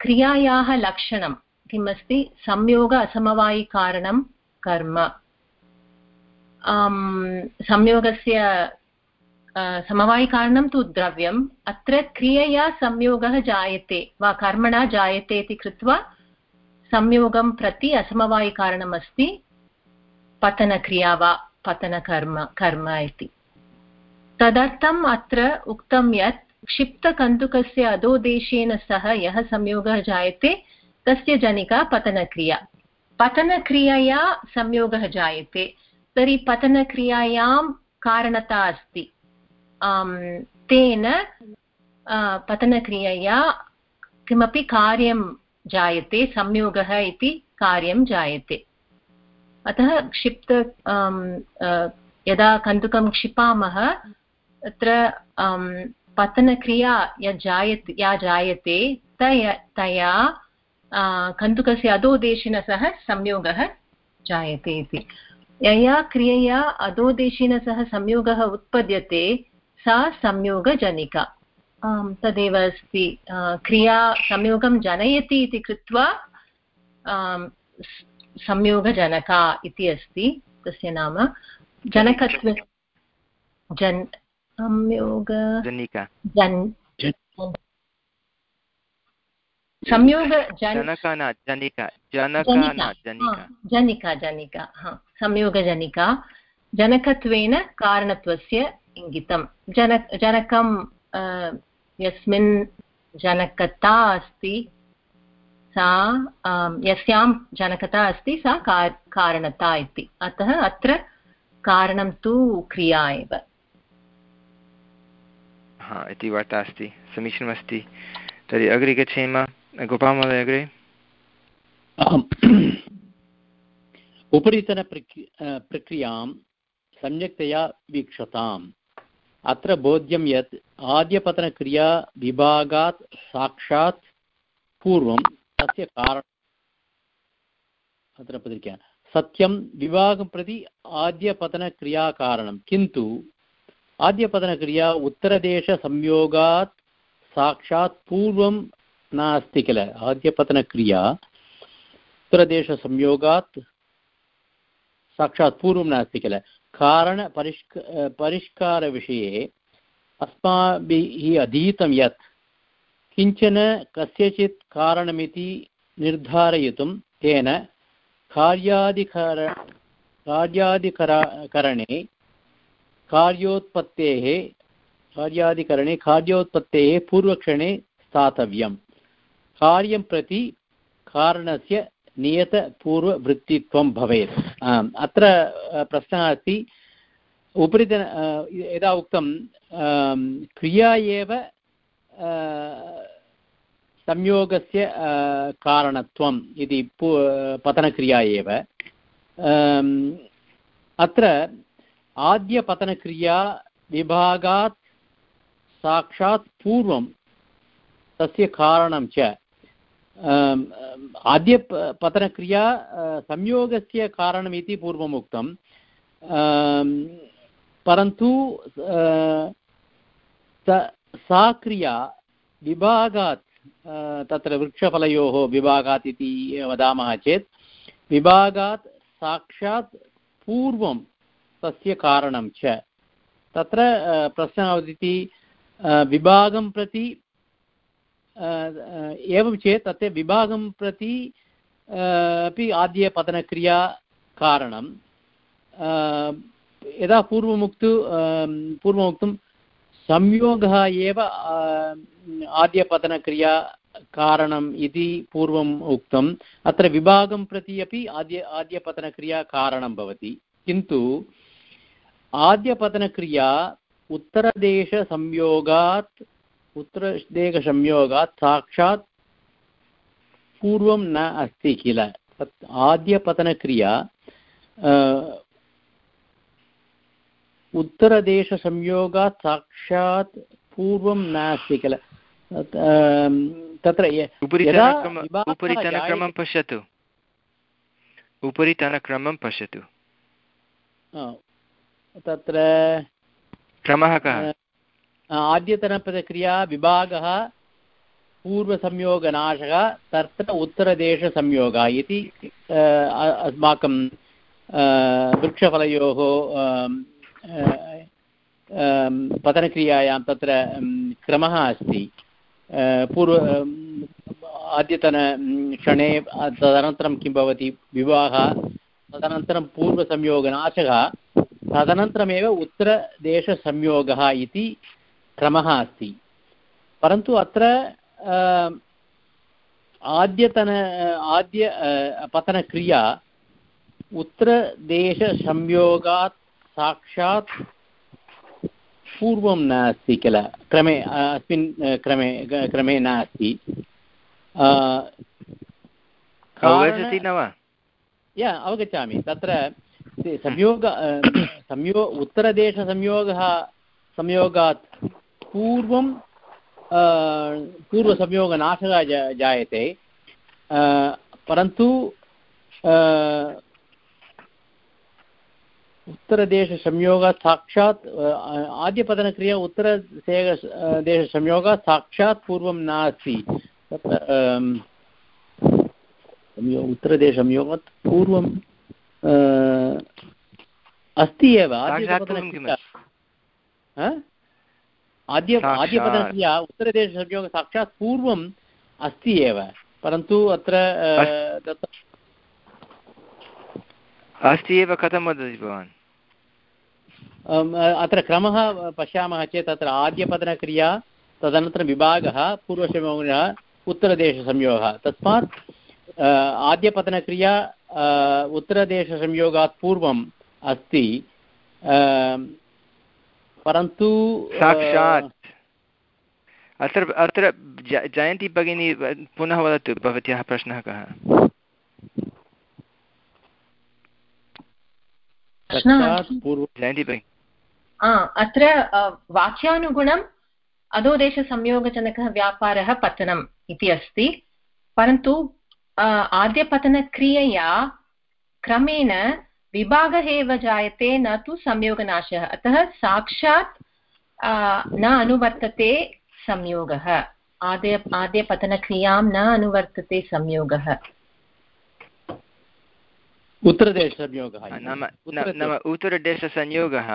क्रियायाः लक्षणं किम् अस्ति संयोग असमवायिकारणं कर्म। संयोगस्य समवायिकारणं तु द्रव्यम् अत्र क्रियया संयोगः जायते वा कर्मणा जायते इति कृत्वा संयोगं प्रति असमवायिकारणम् पतनक्रिया वा पतनकर्म कर्म इति। तदर्थम् अत्र उक्तं यत् क्षिप्तकन्दुकस्य अधोदेशेन सह यः संयोगः जायते, तस्य जनिका पतनक्रिया। पतनक्रियया संयोगः जायते, तर्हि पतनक्रियायां कारणता अस्ति। तेन पतनक्रियया किमपि कार्यं जायते, संयोगः इति कार्यं जायते। अतः क्षिप्त यदा कन्दुकं क्षिपामः तत्र पतनक्रिया यज्जायते या जायते, तया तया कन्दुकस्य अधोदेशेन सह संयोगः जायते इति। यया क्रियया अधोदेशेन सह संयोगः उत्पद्यते, सा संयोगजनिका। तदेव अस्ति। क्रिया संयोगं जनयति इति कृत्वा संयोगजनका इति अस्ति तस्य नाम जनकत्व जन् संयोग जन् संयोग जनिका जनिका। हा संयोगजनिका। जनकत्वेन कारणत्वस्य इङ्गितं जन जनकं यस्मिन् जनकता अस्ति सा यस्यां जनकता अस्ति सा कारणता इति। अतः अत्र कारणं तु क्रिया एव। इति वार्ता अस्ति। समीचीनमस्ति। तर्हि अग्रे गच्छेम। गोपालमहोदय अग्रे? उपरितनप्रक्रियाँ सम्यक्तया वीक्षताम्। अत्र बोध्यं यत् आद्यपतनक्रिया विभागात् साक्षात् पूर्वं तस्य कारणम् अत्र पत्रिका सत्यं विभागं प्रति आद्यपतनक्रियाकारणं। किन्तु आद्यपतनक्रिया उत्तरदेशसंयोगात् साक्षात् पूर्वं नास्ति किल? आद्यपतनक्रिया उत्तरदेशसंयोगात् साक्षात् पूर्वं नास्ति किल? कारणपरिष्क परिष्कारविषये अस्माभिः अधीतं यत् किंचन कस्यचित् कारणमिति निर्धारयितुं तेन कार्याधिकर कार्याधिकरणे कार्योत्पत्तेः कार्याधिकरणे कार्योत्पत्तेः पूर्वक्षणे स्थातव्यम्। कार्यं प्रति कारणस्य नियतपूर्ववृत्तित्वं भवेत्। अत्र प्रश्नः अस्ति। उपरितन यदा उक्तं क्रिया एव संयोगस्य कारणत्वम् इति पतनक्रिया एव अत्र आद्यपतनक्रिया विभागात् साक्षात् पूर्वं तस्य कारणं च आद्य पतनक्रिया संयोगस्य कारणमिति पूर्वम् उक्तं परन्तु सा क्रिया विभागात् तत्र वृक्षफलयोः विभागात् इति वदामः चेत्, विभागात् साक्षात् पूर्वं तस्य कारणं च। तत्र प्रश्नः वदति विभागं प्रति एवं चेत् तत्र विभागं प्रति अपि आद्यपतनक्रिया कारणं। यदा पूर्वमुक्तु पूर्वमुक्तं संयोगः एव आद्यपतनक्रिया कारणम् इति पूर्वम् उक्तम्। अत्र विभागं प्रति अपि आद्य आद्यपतनक्रिया कारणं भवति। किन्तु आद्यपतनक्रिया उत्तरदेशसंयोगात् उत्तरदेशसंयोगात् साक्षात् पूर्वं न अस्ति किल। तत् आद्यपतनक्रिया उत्तरदेशसंयोगात् साक्षात् पूर्वं नास्ति किल। तत्र उपरितनक्रमं पश्यतु। उपरितनक्रमं पश्यतु। तत्र क्रमः कः? आद्यतनप्रक्रिया विभागः पूर्वसंयोगनाशः तत्र उत्तरदेशसंयोगः इति अस्माकं वृक्षफलयोः पतनक्रियायां तत्र क्रमः अस्ति। पूर्व अद्यतन क्षणे तदनन्तरं किं भवति? विवाहः, तदनन्तरं पूर्वसंयोगनाशः तदनन्तरमेव उत्तरदेशसंयोगः इति क्रमः अस्ति. परन्तु अत्र आद्यतन, आद्य पतनक्रिया उत्तरदेशसंयोगात् साक्षात् पूर्वं नास्ति किल? क्रमे अस्मिन् क्रमे क्रमे नास्ति। अवगच्छति न वा? या अवगच्छामि। तत्र संयोग संयो उत्तरदेशसंयोगः संयोगात् पूर्वं पूर्वसंयोगनाशः जायते। परन्तु उत्तरदेशसंयोगात् साक्षात् आद्यपतनक्रिया उत्तरदेशसंयोगात् साक्षात् पूर्वं नास्ति। तत्र उत्तरदेशसंयोगात् पूर्वं अस्ति एव। आद्य आद्यपतनक्रिया उत्तरदेशसंयोगः साक्षात् पूर्वम् अस्ति एव। परन्तु अत्र अस्ति एव कथं वदति भवान्? अत्र क्रमः पश्यामः चेत् अत्र आद्यपतनक्रिया तदनन्तरं विभागः पूर्वसंयोगः उत्तरदेशसंयोगः। तस्मात् आद्यपतनक्रिया उत्तरदेशसंयोगात् पूर्वम् अस्ति। परन्तु साक्षात्। अत्र अत्र जयन्ती भगिनी पुनः वदतु भवत्याः प्रश्नः कः? जयन्ती भगिनी। अत्र वाक्यानुगुणम् अधोदेशसंयोगजनकः व्यापारः पतनम् इति अस्ति। परन्तु आद्यपतनक्रियया क्रमेण विभागः एव जायते न तु संयोगनाशः। अतः साक्षात् न अनुवर्तते संयोगः। आद्य आद्यपतनक्रियाँ न अनुवर्तते संयोगः। उत्तरदेशसंयोगः नाम नाम उत्तरदेशसंयोगः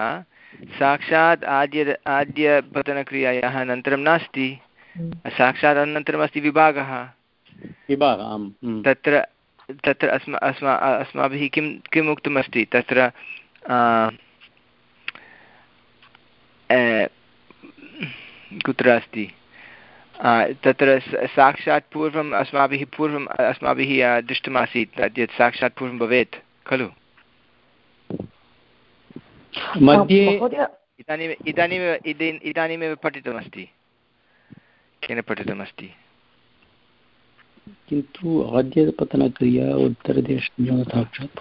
साक्षात् आद्य आद्यपतनक्रियायाः अनन्तरं नास्ति। हम्म। साक्षात् अनन्तरम् अस्ति विभागः विभागः हम्म। तत्र तत्र अस्मा अस्मा अस्माभिः किं किम् उक्तमस्ति? तत्र कुत्र अस्ति? तत्र साक्षात् पूर्वम् अस्माभिः पूर्वम् अस्माभिः दृष्टमासीत् यत् साक्षात् पूर्वं भवेत् खलु? मध्ये इदानीम् इदानीमेव इदानीमेव पठितमस्ति। केन पठितमस्ति? किन्तु आद्यपतनक्रिया उत्तरदेशं साक्षात्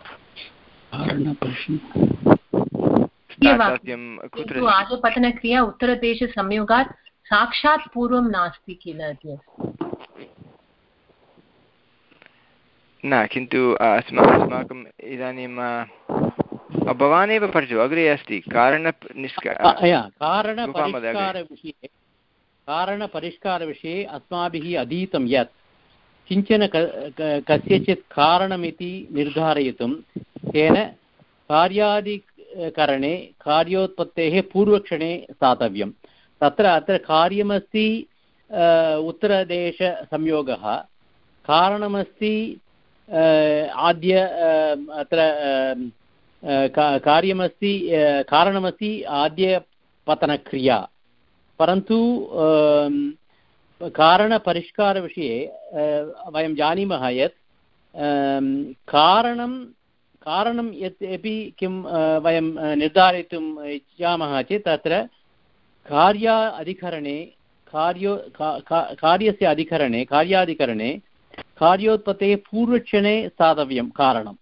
आद्यपतनक्रिया उत्तरदेशसंयोगात् साक्षात् पूर्वं नास्ति किल न किन्तु अस्माकम् इदानीं भवान् एव पठतु अग्रे अस्ति कारण कारणपरिष्कारविषये कारणपरिष्कारविषये अस्माभिः अधीतं यत् किंचन कस्यचित् कारणमिति निर्धारयितुं तेन कार्यादिकरणे कार्योत्पत्तेः पूर्वक्षणे स्थातव्यं। तत्र अत्र कार्यमस्ति उत्तरदेशसंयोगः कारणमस्ति आद्य अत्र कार्यमस्ति कारणमस्ति आद्यपतनक्रिया परन्तु कारणपरिष्कारविषये वयं जानीमः यत् कारणं कारणं यत् अपि किं वयं निर्धारयितुम् इच्छामः चेत् तत्र कार्या अधिकरणे, कार्यो कार्यस्य अधिकरणे, कार्याधिकरणे, कार्योत्पत्तेः पूर्वक्षणे स्थातव्यं कारणम्।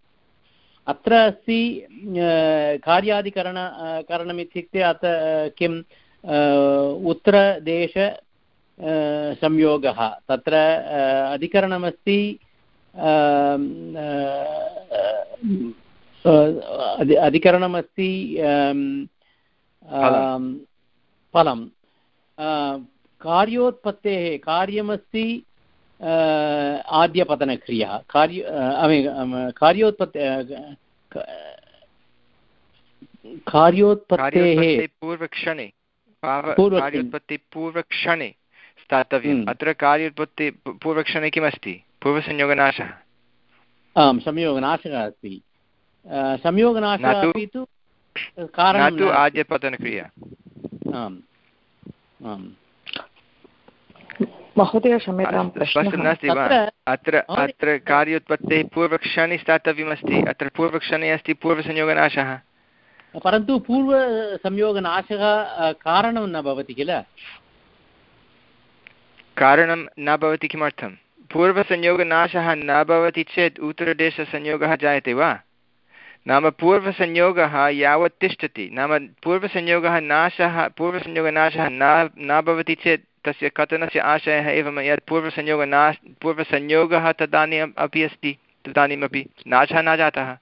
अत्र अस्ति कार्यादिकरण करणम् इत्युक्ते अत्र किम् उत्तरदेश संयोगः। तत्र अधिकरणमस्ति अधिकरणमस्ति फलं कार्योत्पत्तेः कार्यमस्ति आद्यपतनक्रिया कार्य कार्योत्पत्ति कार्योत्पत्तेः पूर्वक्षणे। कार्योत्पत्तिपूर्वक्षणे स्थातव्यम्। हम्म। अत्र कार्योत्पत्ति पूर्वक्षणे किमस्ति? पूर्वसंयोगनाशः। आं संयोगनाशः अस्ति। संयोगनाशः अपि तु कारणं तु आद्यपतनक्रिया। आम् आम्। महोदय क्षम्यतां स्पष्टं नास्ति वा? अत्र अत्र कार्योत्पत्तेः पूर्वक्षणे स्थातव्यमस्ति। अत्र पूर्वक्षणे अस्ति पूर्वसंयोगनाशः। परन्तु पूर्वसंयोगनाशः कारणं न भवति किल? कारणं न भवति किमर्थं? पूर्वसंयोगनाशः न भवति चेत् उत्तरदेशसंयोगः जायते वा? नाम पूर्वसंयोगः यावत् तिष्ठति। नाम पूर्वसंयोगः नाशः पूर्वसंयोगनाशः न न भवति चेत् तस्य कथनस्य आशयः एवं यत् पूर्वसंयोगना पूर्वसंयोगः तदानीम् अपि अस्ति तदानीमपि नाशः न जातः।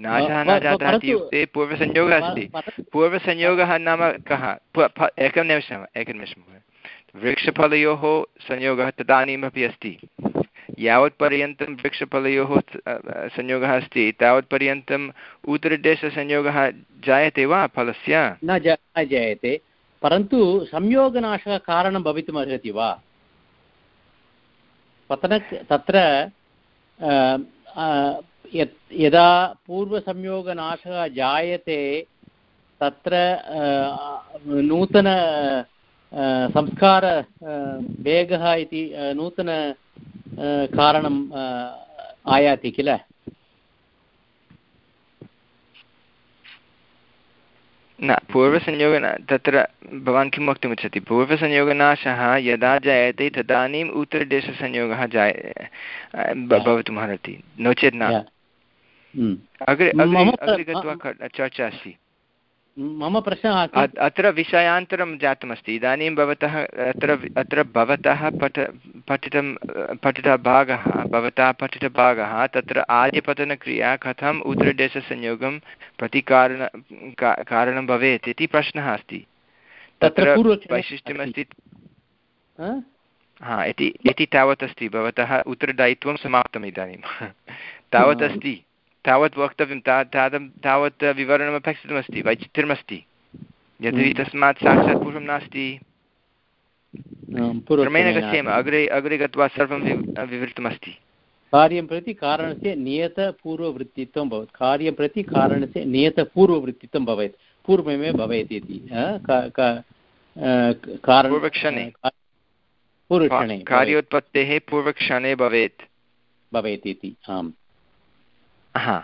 नाशः न जातः इत्युक्ते पूर्वसंयोगः अस्ति। पूर्वसंयोगः नाम कः? एकं निमिषम् एकनिमिषं वृक्षफलयोः संयोगः तदानीमपि अस्ति। यावत्पर्यन्तं वृक्षफलयोः संयोगः अस्ति तावत्पर्यन्तम् उत्तरदेशसंयोगः जायते वा फलस्य? न जायते। परन्तु संयोगनाशः कारणं भवितुमर्हति वा? पतन तत्र यदा पूर्वसंयोगनाशः जायते, तत्र नूतन संस्कार वेगः इति नूतन कारणम् आयाति किल? न पूर्वसंयोग तत्र भवान् किं वक्तुमिच्छति? पूर्वसंयोगनाशः यदा जायते तदानीम् उत्तरदेशसंयोगः जाय भवितुमर्हति नो चेत् न। हम्म। अग्रे अग्रे गत्वा चर्चा अस्ति। मम प्रश्नः अत्र विषयान्तरं जातमस्ति. इदानीं भवतः अत्र अत्र भवतः पठ पठितं पठितः भागः भवतः पठितभागः तत्र आद्यपतनक्रिया कथम् उत्तरदेशसंयोगं प्रति कारण कारणं भवेत् इति प्रश्नः अस्ति. तत्र वैशिष्ट्यमस्ति हा? इति इति तावत् अस्ति. भवतः उत्तरदायित्वं समाप्तम् इदानीं. तावत् अस्ति. तावत् वक्तव्यं ता तावत् विवरणमपेक्षितमस्ति वैचित्र्यमस्ति। यदि तस्मात् साक्षात् पूर्वं नास्ति। क्रमेण गच्छेम अग्रे अग्रे गत्वा सर्वं विवृतमस्ति। कार्यं प्रति कारणस्य नियतपूर्ववृत्तित्वं भवति। कार्यं प्रति कारणस्य नियतपूर्ववृत्तित्वं भवेत्। पूर्वमेव भवेत् इति पूर्वक्षणे। पूर्वक्षणे कार्योत्पत्तेः पूर्वक्षणे भवेत्। भवेत् इति आम्। हा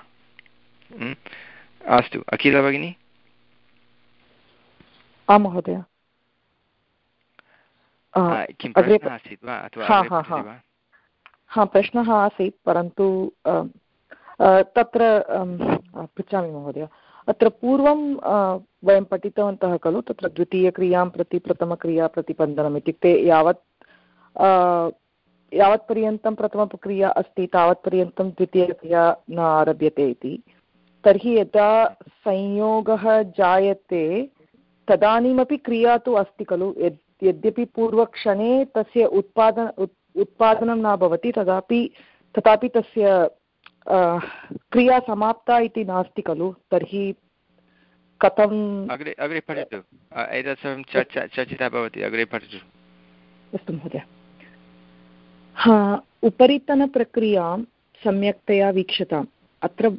अस्तु अखिला भगिनी आं महोदय। हा प्रश्नः आसीत् परन्तु तत्र पृच्छामि महोदय। अत्र पूर्वं वयं पठितवन्तः खलु तत्र द्वितीयक्रियाँ प्रति प्रथमक्रिया प्रतिबन्धनम् इत्युक्ते यावत् यावत्पर्यन्तं प्रथमक्रिया अस्ति तावत्पर्यन्तं द्वितीयक्रिया न आरभ्यते इति। तर्हि यदा संयोगः जायते तदानीमपि क्रिया तु अस्ति खलु। यद् यद्यपि पूर्वक्षणे तस्य उत्पादन उत्पादनं न भवति तदापि तथापि तस्य क्रिया समाप्ता इति नास्ति खलु। तर्हि कथम् अग्रे अग्रे पठतु। एतत् सर्वं चर्चा चर्चिता भवति। अग्रे पठतु। अस्तु महोदय। हा उपरितनप्रक्रियाँ सम्यक्तया वीक्षताम्. अत्र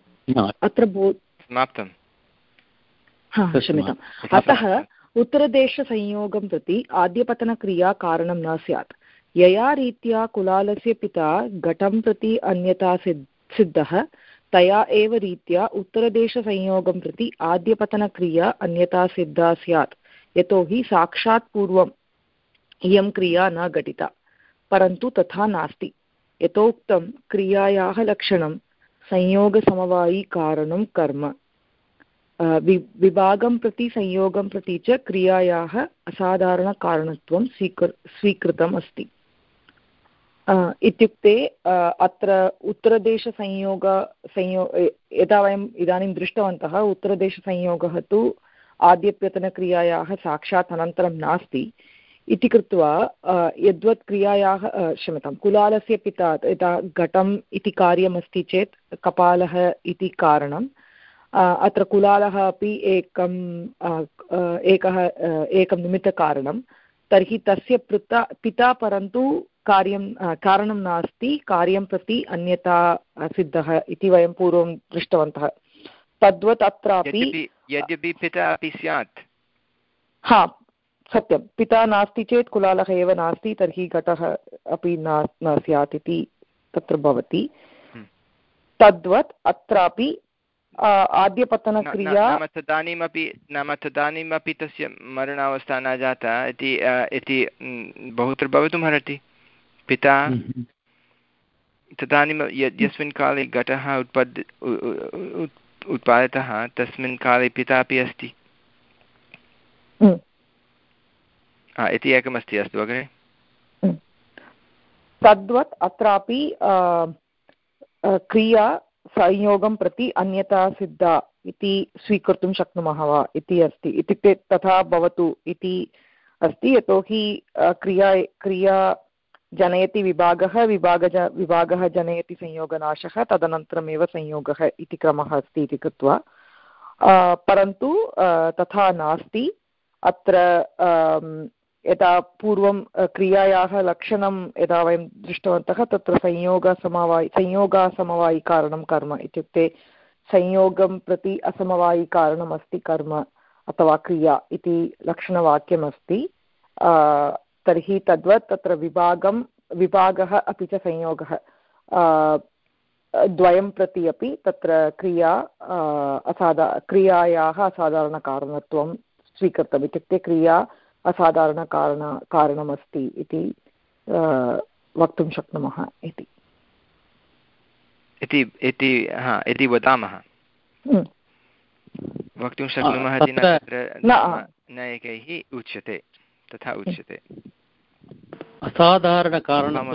अत्र बो समाप्तं क्षम्यताम्. अतः उत्तरदेशसंयोगं प्रति आद्यपतनक्रिया कारणं न स्यात्. यया रीत्या कुलालस्य पिता घटं प्रति अन्यथा सिद् सिद्धः तया एव रीत्या उत्तरदेशसंयोगं प्रति आद्यपतनक्रिया अन्यथा सिद्धा स्यात्. यतोहि साक्षात् पूर्वम् इयं क्रिया न घटिता। परन्तु तथा नास्ति। यथोक्तं क्रियायाः लक्षणं संयोगसमवायिकारणं कर्म। विभागं प्रति, संयोगं प्रति च क्रियायाः असाधारणकारणत्वं स्वीकृ स्वीकृतम् अस्ति इत्युक्ते अत्र उत्तरदेशसंयोग, संयो यदा वयम् इदानीं दृष्टवन्तः, उत्तरदेशसंयोगः तु आद्यप्यतनक्रियायाः साक्षात् अनन्तरं नास्ति। इति कृत्वा यद्वत् क्रियायाः क्षम्यतां कुलालस्य पिता यदा घटम् इति कार्यमस्ति चेत् कपालः इति कारणम् अत्र कुलालः अपि एकं एकः एकं निमित्तकारणं तर्हि तस्य पिता पिता परन्तु कार्यं कारणं नास्ति कार्यं प्रति अन्यथा सिद्धः इति वयं पूर्वं दृष्टवन्तः। तद्वत् अत्रापि यद्यपि पिता अपि स्यात्। हा सत्यं पिता नास्ति चेत् कुलालः एव नास्ति तर्हि घटः अपि न न स्यात् इति तत्र भवति हम्म। तद्वत् अत्रापि आद्यपतनक्रिया तदानीमपि नाम तदानीमपि तस्य मरणावस्था न जाता इति इति बहुत्र भवितुमर्हति पिता हम्म। तदानीं यस्मिन् काले घटः उत्पद् उत्पादितः तस्मिन् काले पिता अपि अस्ति हम्म। इति एकमस्ति अस्तु अग्रे। तद्वत् अत्रापि क्रिया संयोगं प्रति अन्यथा सिद्धा इति स्वीकर्तुं शक्नुमः वा? इति अस्ति। इत्युक्ते तथा भवतु इति अस्ति, यतोहि क्रिया क्रिया जनयति विभागः विभागज विभागः जनयति संयोगनाशः, तदनन्तरमेव संयोगः इति क्रमः अस्ति इति कृत्वा। परन्तु तथा नास्ति। अत्र यदा पूर्वं क्रियायाः लक्षणं यदा वयं दृष्टवन्तः, तत्र संयोगसमवायि संयोगासमवायिकारणं कर्म इत्युक्ते संयोगं प्रति असमवायिकारणम् अस्ति कर्म अथवा क्रिया इति लक्षणवाक्यमस्ति। तर्हि तद्वत् तत्र विभागं, विभागः अपि च संयोगः। द्वयं प्रति अपि तत्र क्रिया असाधा क्रियायाः असाधारणकारणत्वं स्वीकृतम् इत्युक्ते क्रिया असाधारणकारण कारणमस्ति इति वक्तुं शक्नुमः इति। इति इति हा इति वदामः। हम्म। वक्तुं शक्नुमः इति न उच्यते तथा उच्यते। असाधारणकारणं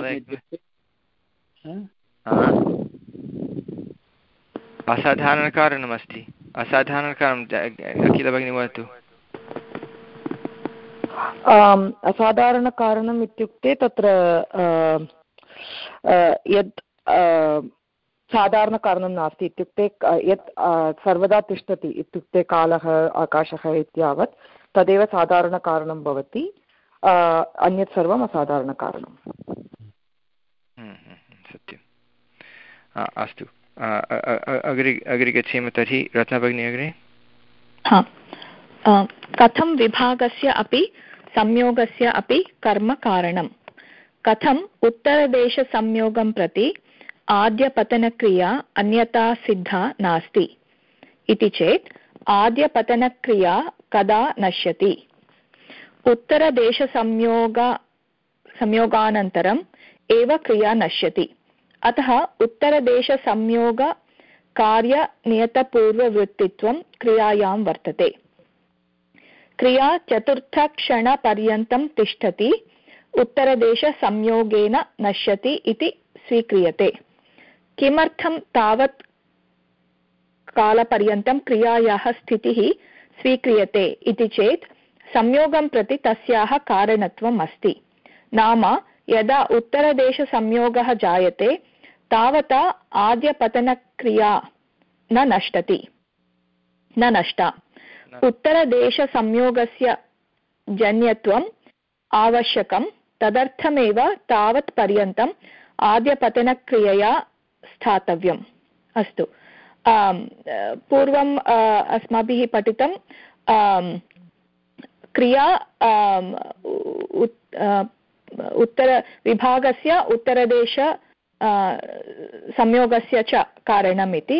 असाधारणकारणमस्ति असाधारणकारणं अखिलभगिनी वदतु। असाधारणकारणम् इत्युक्ते तत्र यत् साधारणकारणं नास्ति इत्युक्ते यत् सर्वदा तिष्ठति इत्युक्ते कालः आकाशः इत्यावत् तदेव साधारणकारणं भवति अन्यत् सर्वम् असाधारणकारणम्। हम्म, हम्म, हम्म, सत्यम्। अस्तु। अग्रे अग्रे गच्छेम तर्हि रत्नभगिनी अग्रे। कथं विभागस्य अपि संयोगस्य अपि कर्मकारणं कथम् उत्तरदेशसंयोगं प्रति आद्यपतनक्रिया अन्यथा सिद्धा नास्ति। इति चेत् आद्यपतनक्रिया कदा नश्यति? उत्तरदेशसंयोग संयोगानन्तरम् एव क्रिया नश्यति। अतः उत्तरदेशसंयोगकार्यनियतपूर्ववृत्तित्वं क्रियायां वर्तते। क्रिया चतुर्थक्षणपर्यन्तं तिष्ठति उत्तरदेशसंयोगेन नश्यति इति स्वीक्रियते। किमर्थं तावत् कालपर्यन्तं क्रियायाः स्थितिः स्वीक्रियते इति चेत् संयोगं प्रति तस्याः कारणत्वम् अस्ति। नाम यदा उत्तरदेशसंयोगः जायते, तावता आद्यपतनक्रिया न नष्टति, न नष्टा। उत्तरदेशसंयोगस्य जन्यत्वम् आवश्यकं तदर्थमेव तावत् पर्यन्तम् आद्यपतनक्रियया स्थातव्यम्। अस्तु। पूर्वम् अस्माभिः पठितं क्रिया उत्तरविभागस्य उत्तरदेश संयोगस्य च कारणम् इति।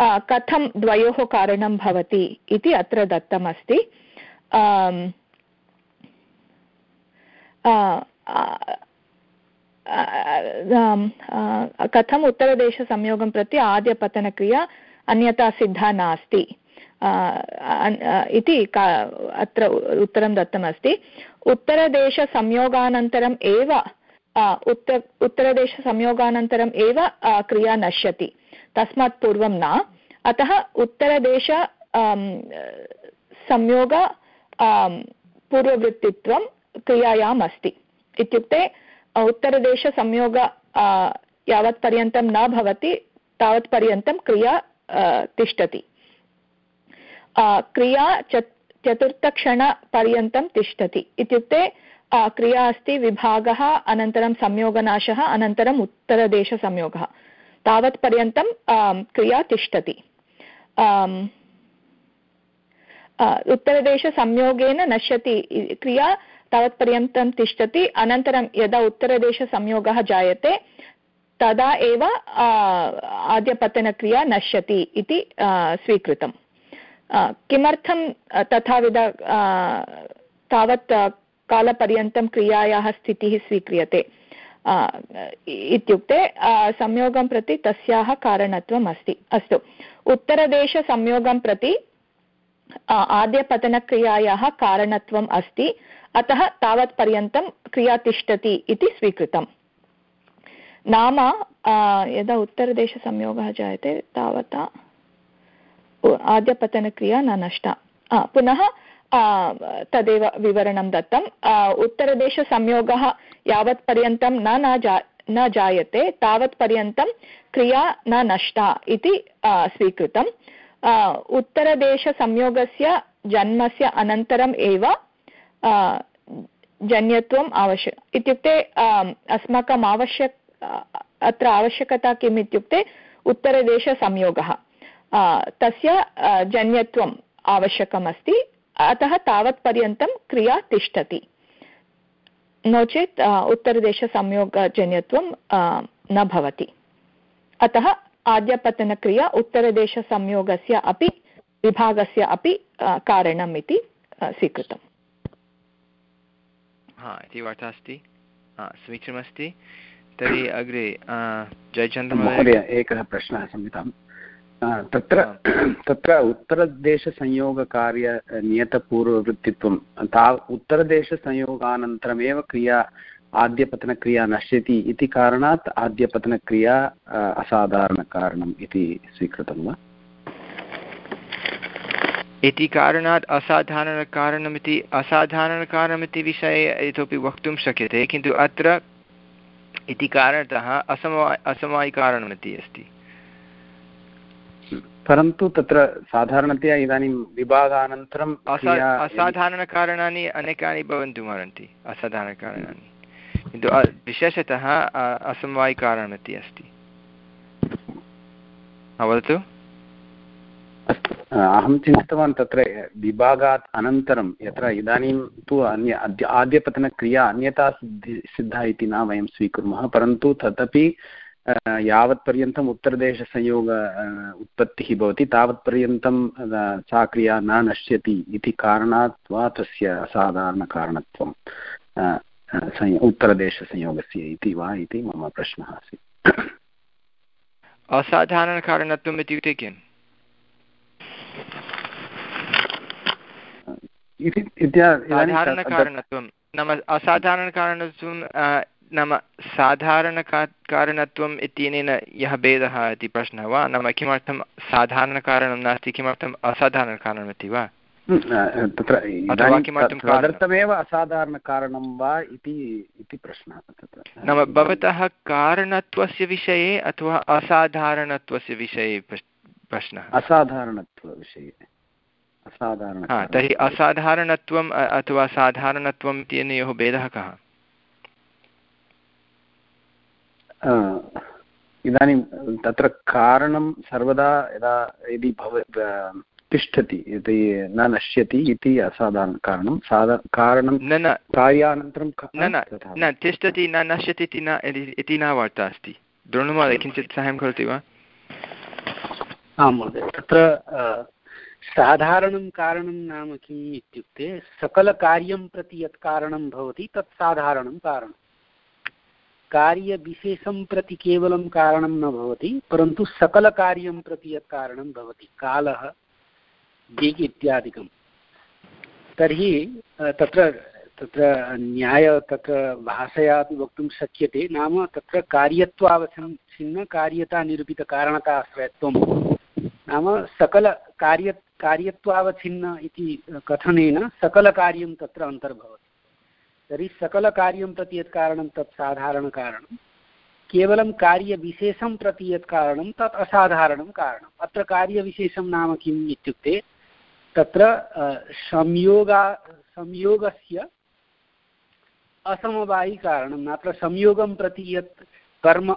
कथं द्वयोः कारणं भवति इति अत्र दत्तमस्ति. कथम् उत्तरदेशसंयोगं प्रति आद्यपतनक्रिया अन्यथा सिद्धा नास्ति. इति अत्र उत्तरं दत्तमस्ति. उत्तरदेशसंयोगानन्तरम् एव उत्तर उत्तरदेशसंयोगानन्तरम् एव क्रिया नश्यति. तस्मात् पूर्वं न। अतः उत्तरदेश संयोग पूर्ववृत्तित्वं क्रियायाम् अस्ति। इत्युक्ते उत्तरदेशसंयोग यावत्पर्यन्तं न भवति, तावत्पर्यन्तं क्रिया तिष्ठति। क्रिया चत्, चतुर्थक्षणपर्यन्तं तिष्ठति। इत्युक्ते क्रिया अस्ति विभागः, अनन्तरं संयोगनाशः, अनन्तरम् उत्तरदेशसंयोगः तावत्पर्यन्तं क्रिया तिष्ठति। उत्तरदेशसंयोगेन नश्यति। क्रिया तावत्पर्यन्तं तिष्ठति। अनन्तरं यदा उत्तरदेशसंयोगः जायते, तदा एव आद्यपतनक्रिया नश्यति इति स्वीकृतं। किमर्थं तथाविध तावत् कालपर्यन्तं क्रियायाः स्थितिः स्वीक्रियते? इत्युक्ते संयोगं प्रति तस्याः कारणत्वम् अस्ति। अस्तु। उत्तरदेशसंयोगं प्रति आद्यपतनक्रियायाः कारणत्वम् अस्ति। अतः तावत्पर्यन्तं क्रिया तिष्ठति इति स्वीकृतम्। नाम यदा उत्तरदेशसंयोगः जायते, तावता, आद्यपतनक्रिया न नष्टा। पुनः तदेव विवरणं दत्तम्। उत्तरदेशसंयोगः यावत्पर्यन्तं न न न जायते तावत्पर्यन्तं क्रिया न नष्टा इति स्वीकृतम्। उत्तरदेशसंयोगस्य जन्मस्य अनन्तरम् एव जन्यत्वम् आवश्यक इत्युक्ते अस्माकम् आवश्यक अत्र आवश्यकता किम् इत्युक्ते, उत्तरदेशसंयोगः। तस्य जन्यत्वम् आवश्यकमस्ति। अतः तावत्पर्यन्तं क्रिया तिष्ठति। नो चेत् उत्तरदेशसंयोगजन्यत्वं न भवति। अतः आद्यपतनक्रिया उत्तरदेशसंयोगस्य अपि विभागस्य अपि कारणम् इति स्वीकृतम्। हा इति वार्ता अस्ति। समीचीनमस्ति। तर्हि अग्रे जयचन्द्रमहोदय। एकः प्रश्नः क्षम्यताम्। तत्र तत्र उत्तरदेशसंयोगकार्य नियतपूर्ववृत्तित्वं ता उत्तरदेशसंयोगानन्तरमेव क्रिया आद्यपतनक्रिया नश्यति इति कारणात् आद्यपतनक्रिया असाधारणकारणम् इति स्वीकृतं वा? इति कारणात् असाधारणकारणमिति असाधारणकारणमिति विषये इतोपि वक्तुं शक्यते किन्तु अत्र इति कारणतः असमवा असमवायिकारणमिति अस्ति। परन्तु तत्र साधारणतया इदानीं विभागानन्तरम् असाधारणकारणानि अनेकानि भवितुमर्हन्ति असाधारणकारणानि। किन्तु विशेषतः असमवायिकारणमिति अस्ति। वदतु? अस्तु। अहं चिन्तितवान् तत्र विभागात् अनन्तरं यत्र इदानीं तु अन्य अद्य आद्यपतनक्रिया अन्यथा सिद्धि सिद्धा इति न वयं स्वीकुर्मः परन्तु तदपि यावत्पर्यन्तम् उत्तरदेशसंयोग उत्पत्तिः भवति तावत्पर्यन्तं सा क्रिया न नश्यति इति कारणात् वा तस्य असाधारणकारणत्वं उत्तरदेशसंयोगस्य इति वा इति मम प्रश्नः आसीत्। असाधारणकारणत्वम् इत्युक्ते किम्? साधारणकारणत्वं नाम असाधारणकारणत्वं नाम साधारणका कारणत्वम् इत्यनेन यः भेदः इति प्रश्नः वा? नाम किमर्थं साधारणकारणं नास्ति किमर्थम् असाधारणकारणमिति वा? तत्र तदर्थमेव असाधारणकारणं वा इति इति प्रश्नः तत्र। नाम भवतः कारणत्वस्य विषये अथवा असाधारणत्वस्य विषये प्रश्नः? असाधारणत्वविषये। असाधारण तर्हि असाधारणत्वम् अथवा साधारणत्वम् इत्यनयोः भेदः कः? इदानीं तत्र कारणं सर्वदा यदा यदि भव तिष्ठति इति न नश्यति इति असाधारणं कारणं साधा कारणं न न। कार्यानन्तरं न न। न तिष्ठति न नश्यति इति न इति न वार्ता अस्ति। द्रोणमहोदय किञ्चित् साहाय्यं करोति वा? आं महोदय। तत्र साधारणं कारणं नाम किम् इत्युक्ते सकलकार्यं प्रति यत् कारणं भवति तत् साधारणं कारणं कार्यविशेषं प्रति केवलं कारणं न भवति, परन्तु सकलकार्यं प्रति यत् कारणं भवति, कालः, दिक् इत्यादिकं। तर्हि तत्र तत्र न्याय, तत्र भाषया अपि वक्तुं शक्यते, नाम तत्र कार्यत्वावच्छिन्न कार्यतानिरूपितकारणताश्रयत्वं। नाम सकलकार्य कार्यत्वावच्छिन्न इति कथनेन सकलकार्यं तत्र अन्तर्भवति। तर्हि सकलकार्यं प्रति यत् कारणं तत् साधारणकारणं केवलं कार्यविशेषं प्रति यत् कारणं तत् असाधारणं कारणम्। अत्र कार्यविशेषं नाम किम् इत्युक्ते, तत्र संयोगा, संयोगस्य असमवायिकारणम् अत्र संयोगं प्रति यत् कर्म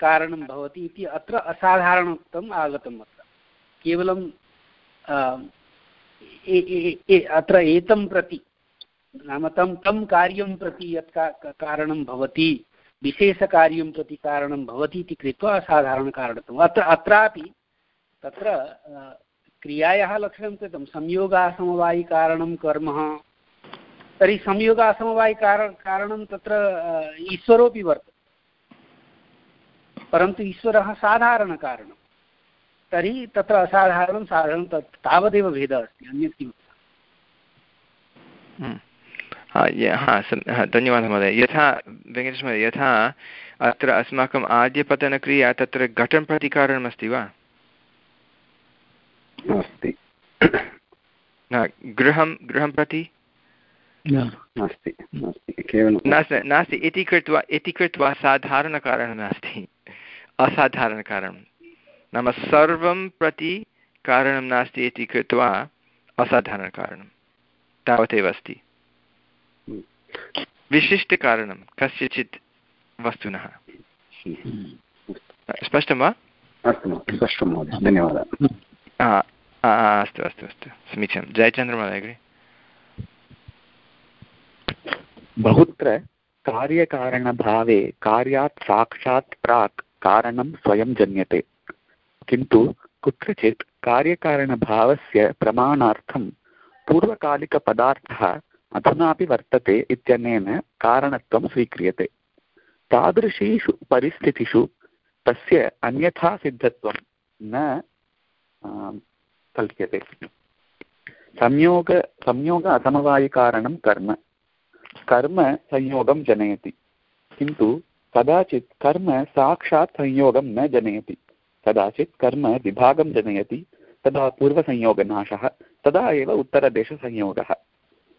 कारणं भवति इति अत्र असाधारणोक्तम् आगतम् अत्र। केवलं अत्र एतं प्रति नाम तं तं कार्यं प्रति यत् कारणं भवति, विशेषकार्यं प्रति कारणं भवति इति कृत्वा असाधारणकारणत्वम्। अत्र, अत्रापि तत्र क्रियायाः लक्षणं कृतं। संयोगासमवायिकारणं कर्म। तर्हि संयोगासमवायिकार कारणं तत्र ईश्वरोऽपि वर्तते। परन्तु ईश्वरः साधारणकारणं तर्हि तत्र असाधारणं, साधारणं तत् तावदेव भेदः अस्ति, अन्यत् किमपि धन्यवादः महोदय। यथा वेङ्कटेशमहोदय यथा अत्र अस्माकम् आद्यपतनक्रिया तत्र घटं प्रति कारणमस्ति वा? नास्ति। गृहं गृहं प्रति? नास्ति इति कृत्वा इति कृत्वा साधारणकारणं नास्ति। असाधारणकारणं। नाम सर्वं प्रति कारणं नास्ति इति कृत्वा असाधारणकारणं। तावदेव अस्ति। विशिष्टकारणं कस्यचित् वस्तुनः। स्पष्टं वा? अस्तु स्पष्टं महोदय धन्यवादः। अस्तु अस्तु अस्तु समीचीनं। जयचन्द्रमहोदय अग्रे। बहुत्र कार्यकारणभावे कार्यात् साक्षात् प्राक् कारणं स्वयं जन्यते। किन्तु कुत्रचित् कार्यकारणभावस्य प्रमाणार्थं पूर्वकालिकपदार्थः अधुनापि वर्तते इत्यनेन कारणत्वं स्वीक्रियते। तादृशीषु परिस्थितिषु तस्य अन्यथा सिद्धत्वं न कल्प्यते। संयोग संयोग असमवायिकारणं कर्म। कर्म संयोगं जनयति। किन्तु कदाचित् कर्म साक्षात् संयोगं न जनयति। कदाचित् कर्म विभागं जनयति, तदा पूर्वसंयोगनाशः, तदा एव उत्तरदेशसंयोगः।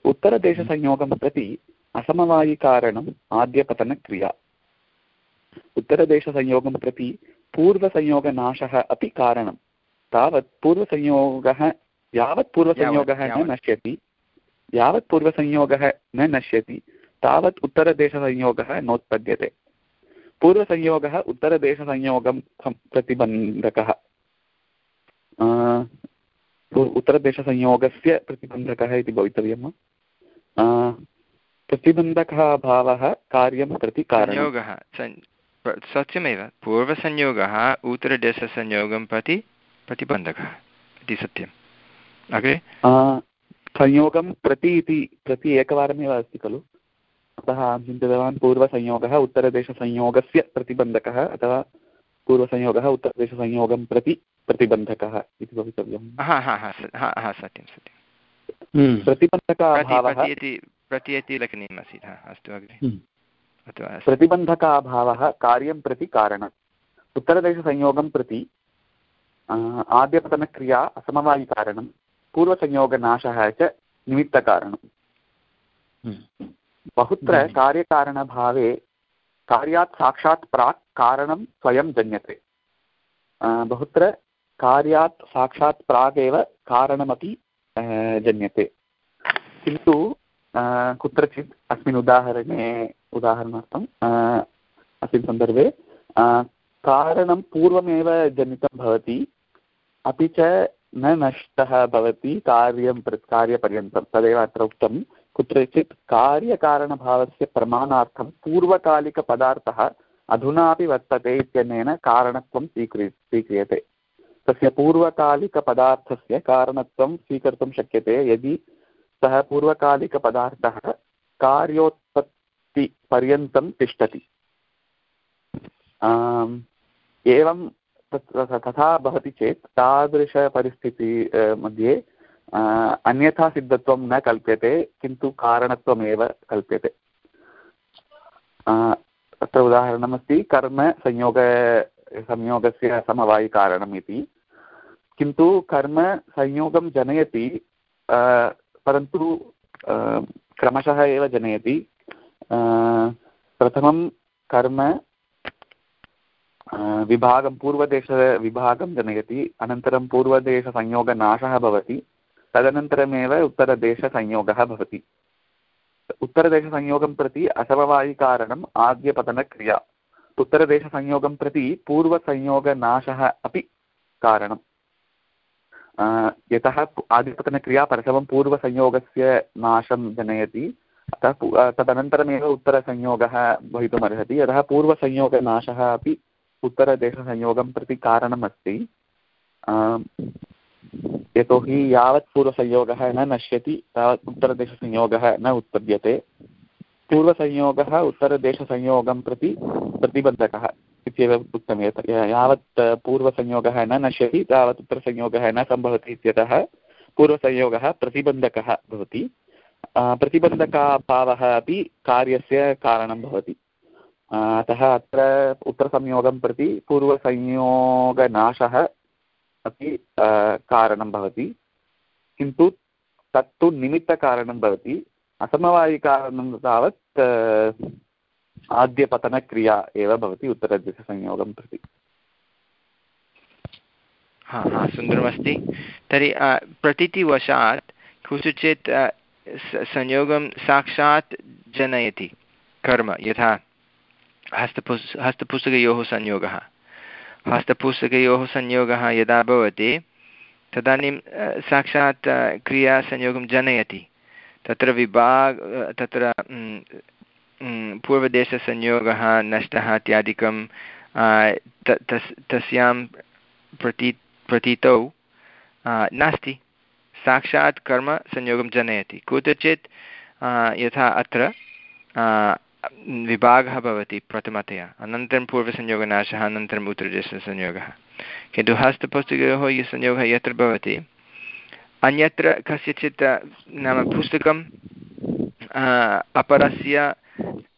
उत्तरदेशसंयोगं प्रति असमवायिकारणम् आद्यपतनक्रिया। उत्तरदेशसंयोगं प्रति पूर्वसंयोगनाशः अपि कारणं। तावत् पूर्वसंयोगः यावत् पूर्वसंयोगः न नश्यति। यावत् पूर्वसंयोगः न नश्यति। तावत् उत्तरदेशसंयोगः नोत्पद्यते। पूर्वसंयोगः उत्तरदेशसंयोगं प्रतिबन्धकः। उत्तरदेशसंयोगस्य प्रतिबन्धकः इति भवितव्यं वा? प्रतिबन्धकः अभावः कार्यं प्रति संयोगः सत्यमेव। पूर्वसंयोगः उत्तरदेशसंयोगं प्रति प्रतिबन्धकः इति सत्यम्। अग्रे? संयोगं प्रति इति प्रति एकवारमेव अस्ति खलु। अतः अहं चिन्तितवान् पूर्वसंयोगः उत्तरदेशसंयोगस्य प्रतिबन्धकः अथवा पूर्वसंयोगः उत्तरदेशसंयोगं प्रति प्रतिबन्धकः इति भवितव्यं हा हा हा हा सत्यं सत्यं। प्रतिबन्धकाभावः प्रति इति लेखनीयम् आसीत् अस्तु अग्रे हम्म। प्रतिबन्धकाभावः कार्यं प्रति कारणम् उत्तरदेशसंयोगं प्रति आद्यपतनक्रिया असमवायिकारणं पूर्वसंयोगनाशः च निमित्तकारणम् हम्म। बहुत्र। कार्यकारणभावे कार्यात् साक्षात् प्राक् कारणं स्वयं जन्यते बहुत्र कार्यात् साक्षात् प्रागेव कारणमपि जन्यते। किन्तु कुत्रचित् अस्मिन् उदाहरणे उदाहरणार्थम् अस्मिन् सन्दर्भे कारणं पूर्वमेव जनितं भवति, अपि च न नष्टः भवति कार्यं कार्यपर्यन्तं। तदेव अत्र उक्तं, कुत्रचित् कार्यकारणभावस्य प्रमाणार्थं पूर्वकालिकपदार्थः अधुनापि वर्तते इत्यनेन कारणत्वं स्वीक्रि स्वीक्रियते। तस्य पूर्वकालिकपदार्थस्य कारणत्वं स्वीकर्तुं शक्यते यदि सः पूर्वकालिकपदार्थः कार्योत्पत्तिपर्यन्तं तिष्ठति। एवं तथा भवति चेत् तादृशपरिस्थिति मध्ये अन्यथा सिद्धत्वं न कल्प्यते, किन्तु कारणत्वमेव कल्प्यते। अत्र उदाहरणमस्ति कर्मसंयोग संयोगस्य समवायिकारणम् इति। किन्तु कर्म संयोगं जनयति परन्तु क्रमशः एव जनयति। प्रथमं कर्म विभागं पूर्वदेशविभागं जनयति, अनन्तरं पूर्वदेशसंयोगनाशः भवति, तदनन्तरमेव उत्तरदेशसंयोगः भवति। उत्तरदेशसंयोगं प्रति असमवायिकारणम् आद्यपतनक्रिया। उत्तरदेशसंयोगं प्रति पूर्वसंयोगनाशः अपि कारणम्। यतः आदिपतनक्रिया प्रथमं पूर्वसंयोगस्य नाशं जनयति। अतः तदनन्तरमेव उत्तरसंयोगः भवितुमर्हति। यतः पूर्वसंयोगनाशः अपि उत्तरदेशसंयोगं प्रति कारणम् अस्ति यतोहि यावत् पूर्वसंयोगः न नश्यति, तावत् उत्तरदेशसंयोगः न उत्पद्यते। पूर्वसंयोगः उत्तरदेशसंयोगं प्रति प्रतिबन्धकः। इत्येव उक्तं यत् यावत् पूर्वसंयोगः न नश्यति, तावत् उत्तरसंयोगः न सम्भवति इत्यतः पूर्वसंयोगः प्रतिबन्धकः भवति. प्रतिबन्धकाभावः अपि कार्यस्य कारणं भवति. अतः अत्र उत्तरसंयोगं प्रति पूर्वसंयोगनाशः अपि कारणं भवति. किन्तु तत्तु निमित्तकारणं भवति. असमवायिकारणं तावत् आद्यपतनक्रिया एव भवति उत्तरदिशसंयोगं प्रति। हा हा, सुन्दरमस्ति। तर्हि प्रतीतिवशात् कुत्रचित् संयोगं साक्षात् जनयति कर्म, यथा हस्तपुस्, हस्तपुस्तकयोः संयोगः। हस्तपुस्तकयोः संयोगः यदा भवति, तदानीं साक्षात् क्रियासंयोगं जनयति। तत्र विभाग तत्र पूर्वदेशसंयोगः, नष्टः इत्यादिकं तस्, तस्यां प्रती, प्रतीतौ नास्ति। साक्षात् कर्म संयोगं जनयति। कुत्रचित् यथा अत्र विभागः भवति प्रथमतया। अनन्तरं पूर्वसंयोगनाशः अनन्तरम् उत्तरदेशसंयोगः। किन्तु हस्तपुस्तकयोः यः संयोगः यत्र भवति, अन्यत्र कस्यचित् नाम पुस्तकं अपरस्य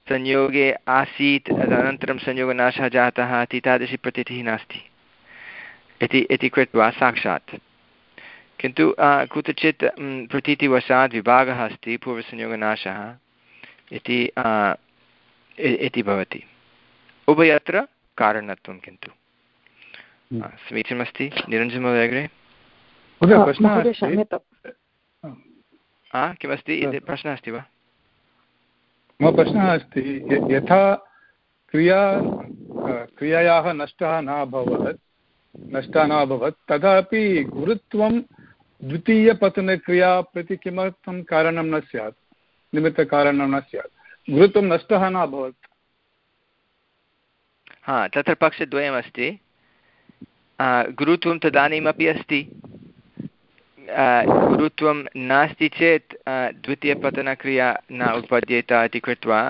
संयोगे आसीत् तदनन्तरं संयोगनाशः जातः इति तादृशी प्रतीतिः नास्ति इति इति कृत्वा साक्षात्। किन्तु कुत्रचित् प्रतीतिवशात् विभागः अस्ति पूर्वसंयोगनाशः इति इति भवति। उभयत्र कारणत्वं किन्तु। समीचीनमस्ति। निरञ्जनमहोदय अग्रे। किमस्ति? प्रश्नः अस्ति वा? मम प्रश्नः अस्ति यथा क्रिया क्रियायाः नष्टः न अभवत् नष्टः न अभवत् तदापि गुरुत्वं द्वितीयपतनक्रिया प्रति किमर्थं कारणं न स्यात्? निमित्तकारणं न स्यात्। गुरुत्वं नष्टः न अभवत् हा, तत्र पक्षद्वयमस्ति। गुरुत्वं तदानीमपि अस्ति। गुरुत्वं नास्ति चेत् द्वितीयपतनक्रिया न उत्पद्येत इति कृत्वा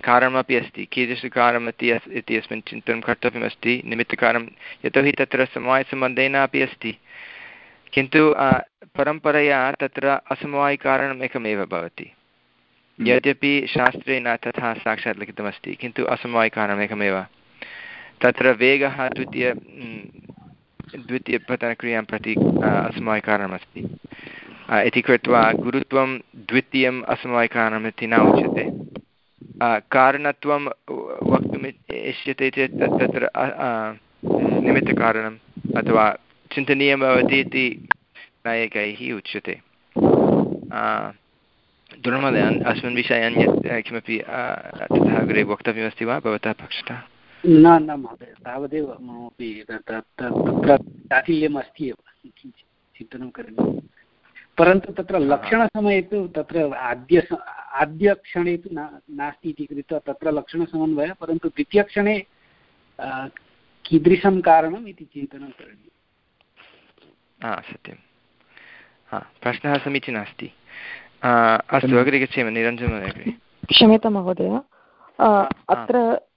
कारणमपि अस्ति कीदृशकारणमपि अस् इति अस्मिन् चिन्तनं कर्तव्यमस्ति निमित्तकारणं यतोहि तत्र समवायसम्बन्धेन अपि अस्ति किन्तु परम्परया तत्र असमवायिकारणम् एकमेव भवति यद्यपि शास्त्रे न तथा साक्षात् लिखितमस्ति किन्तु असमवायिकारणम् एकमेव तत्र वेगः द्वितीय द्वितीयपतनक्रियाँ प्रति असमवायिकारणमस्ति इति कृत्वा गुरुत्वं द्वितीयम् असमवायिकारणम् इति न उच्यते। कारणत्वं वक्तुम् इष्यते चेत् तत्र निमित्तकारणम् अथवा चिन्तनीयं भवति इति नायकैः उच्यते। दुर्महोदय अस्मिन् विषये अन्यत् किमपि तथा अग्रे वक्तव्यमस्ति वा? भवतः पक्षतः। न न महोदय तावदेव ममापि तत्र चाटिल्यम् एव किञ्चित् चिन्तनं करणीयं। परन्तु तत्र लक्षणसमये तु तत्र आद्य आद्यक्षणे तु नास्ति इति कृत्वा तत्र लक्षणसमन्वयः परन्तु द्वितीयक्षणे कीदृशं कारणम् इति चिन्तनं करणीयम्। सत्यं हा प्रश्नः समीचीनः अस्ति। अस्तु अग्रे गच्छेम निरञ्जन क्षम्यतां महोदय। अत्र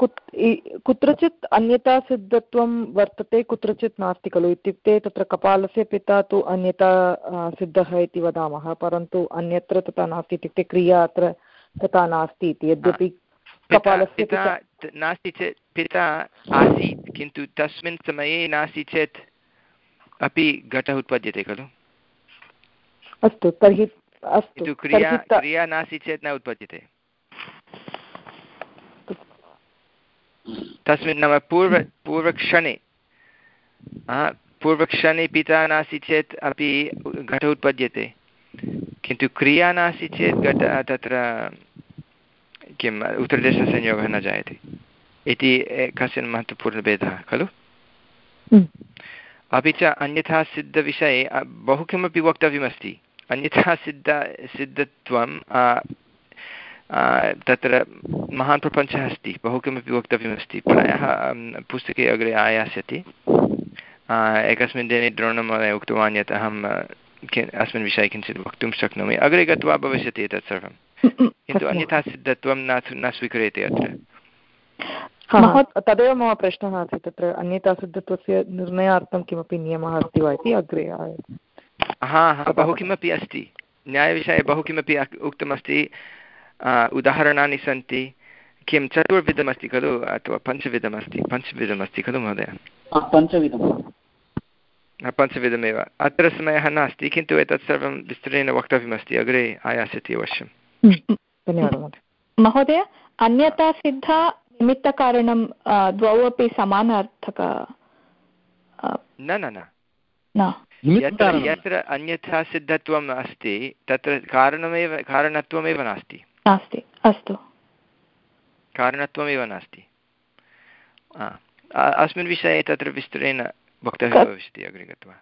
कुत्रचित् अन्यथा सिद्धत्वं वर्तते कुत्रचित् नास्ति खलु। इत्युक्ते तत्र कपालस्य पिता तु अन्यथा सिद्धः इति वदामः परन्तु अन्यत्र तथा नास्ति। इत्युक्ते क्रिया अत्र तथा नास्ति इति। यद्यपि कपालस्य नास्ति चेत् पिता आसीत् किन्तु तस्मिन् समये नास्ति चेत् अपि घटः उत्पद्यते खलु। अस्तु तर्हि अस्तु क्रिया क्रिया नास्ति चेत् न उत्पद्यते। तस्मिन् नाम पूर्व पूर्वक्षणे। पूर्वक्षणे पिता नास्ति चेत् अपि घटः उत्पद्यते। किन्तु क्रिया नास्ति चेत् घट तत्र किम् उत्तरदेशसंयोगः न जायते। इति कश्चन महत्त्वपूर्णभेदः खलु? अपि च अन्यथा सिद्धविषये बहु किमपि वक्तव्यमस्ति। अन्यथा सिद्ध सिद्धत्वं तत्र महान् प्रपञ्चः अस्ति बहु किमपि वक्तव्यमस्ति प्रायः पुस्तके अग्रे आयास्यति। एकस्मिन् दिने द्रोणमहोदय उक्तवान् यत् अहं अस्मिन् विषये किञ्चित् वक्तुं शक्नोमि। अग्रे गत्वा भविष्यति एतत् सर्वं। किन्तु अन्यथा सिद्धत्वं न न स्वीक्रियते अत्र। तदेव मम प्रश्नः आसीत्। तत्र अन्यथा सिद्धत्वस्य निर्णयार्थं किमपि नियमः अस्ति वा इति अग्रे हा हा बहु किमपि अस्ति। न्यायविषये बहु किमपि उक्तमस्ति। उदाहरणानि सन्ति किं चतुर्विधमस्ति खलु अथवा पञ्चविधमस्ति पञ्चविधमस्ति खलु महोदय पञ्चविधं पञ्चविधमेव अत्र समयः नास्ति किन्तु एतत् सर्वं विस्तरेण वक्तव्यमस्ति अग्रे आयास्यति अवश्यं महोदय अन्यथा सिद्धा निमित्तकारणं द्वौ अपि समानार्थक न न न यत्र यत्र अन्यथा सिद्धत्वम् अस्ति तत्र कारणमेव कारणत्वमेव नास्ति नास्ति अस्तु। कारणत्वमेव नास्ति। अस्मिन् विषये तत्र विस्तरेण वक्तव्यं भविष्यति अग्रे गत्वा।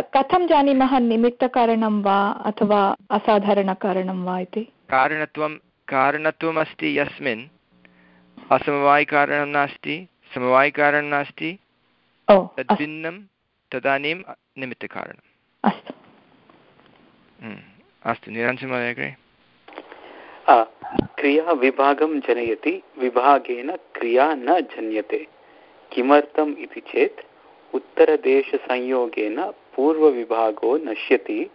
कथं जानीमः निमित्तकारणं वा अथवा असाधारणकारणं वा इति? कारणत्वं कारणत्वम् अस्ति यस्मिन्। असमवायिकारणं नास्ति समवायिकारणं नास्ति। तद्भिन्नं तदानीं निमित्तकारणम्। अस्तु। अस्तु निरञ्जनमहोदय अग्रे। क्रियाविभागं जनयति, विभागेन क्रिया न जन्यते। किमर्थम् इति चेत्, उत्तरदेशसंयोगेन पूर्वविभागो नश्यति।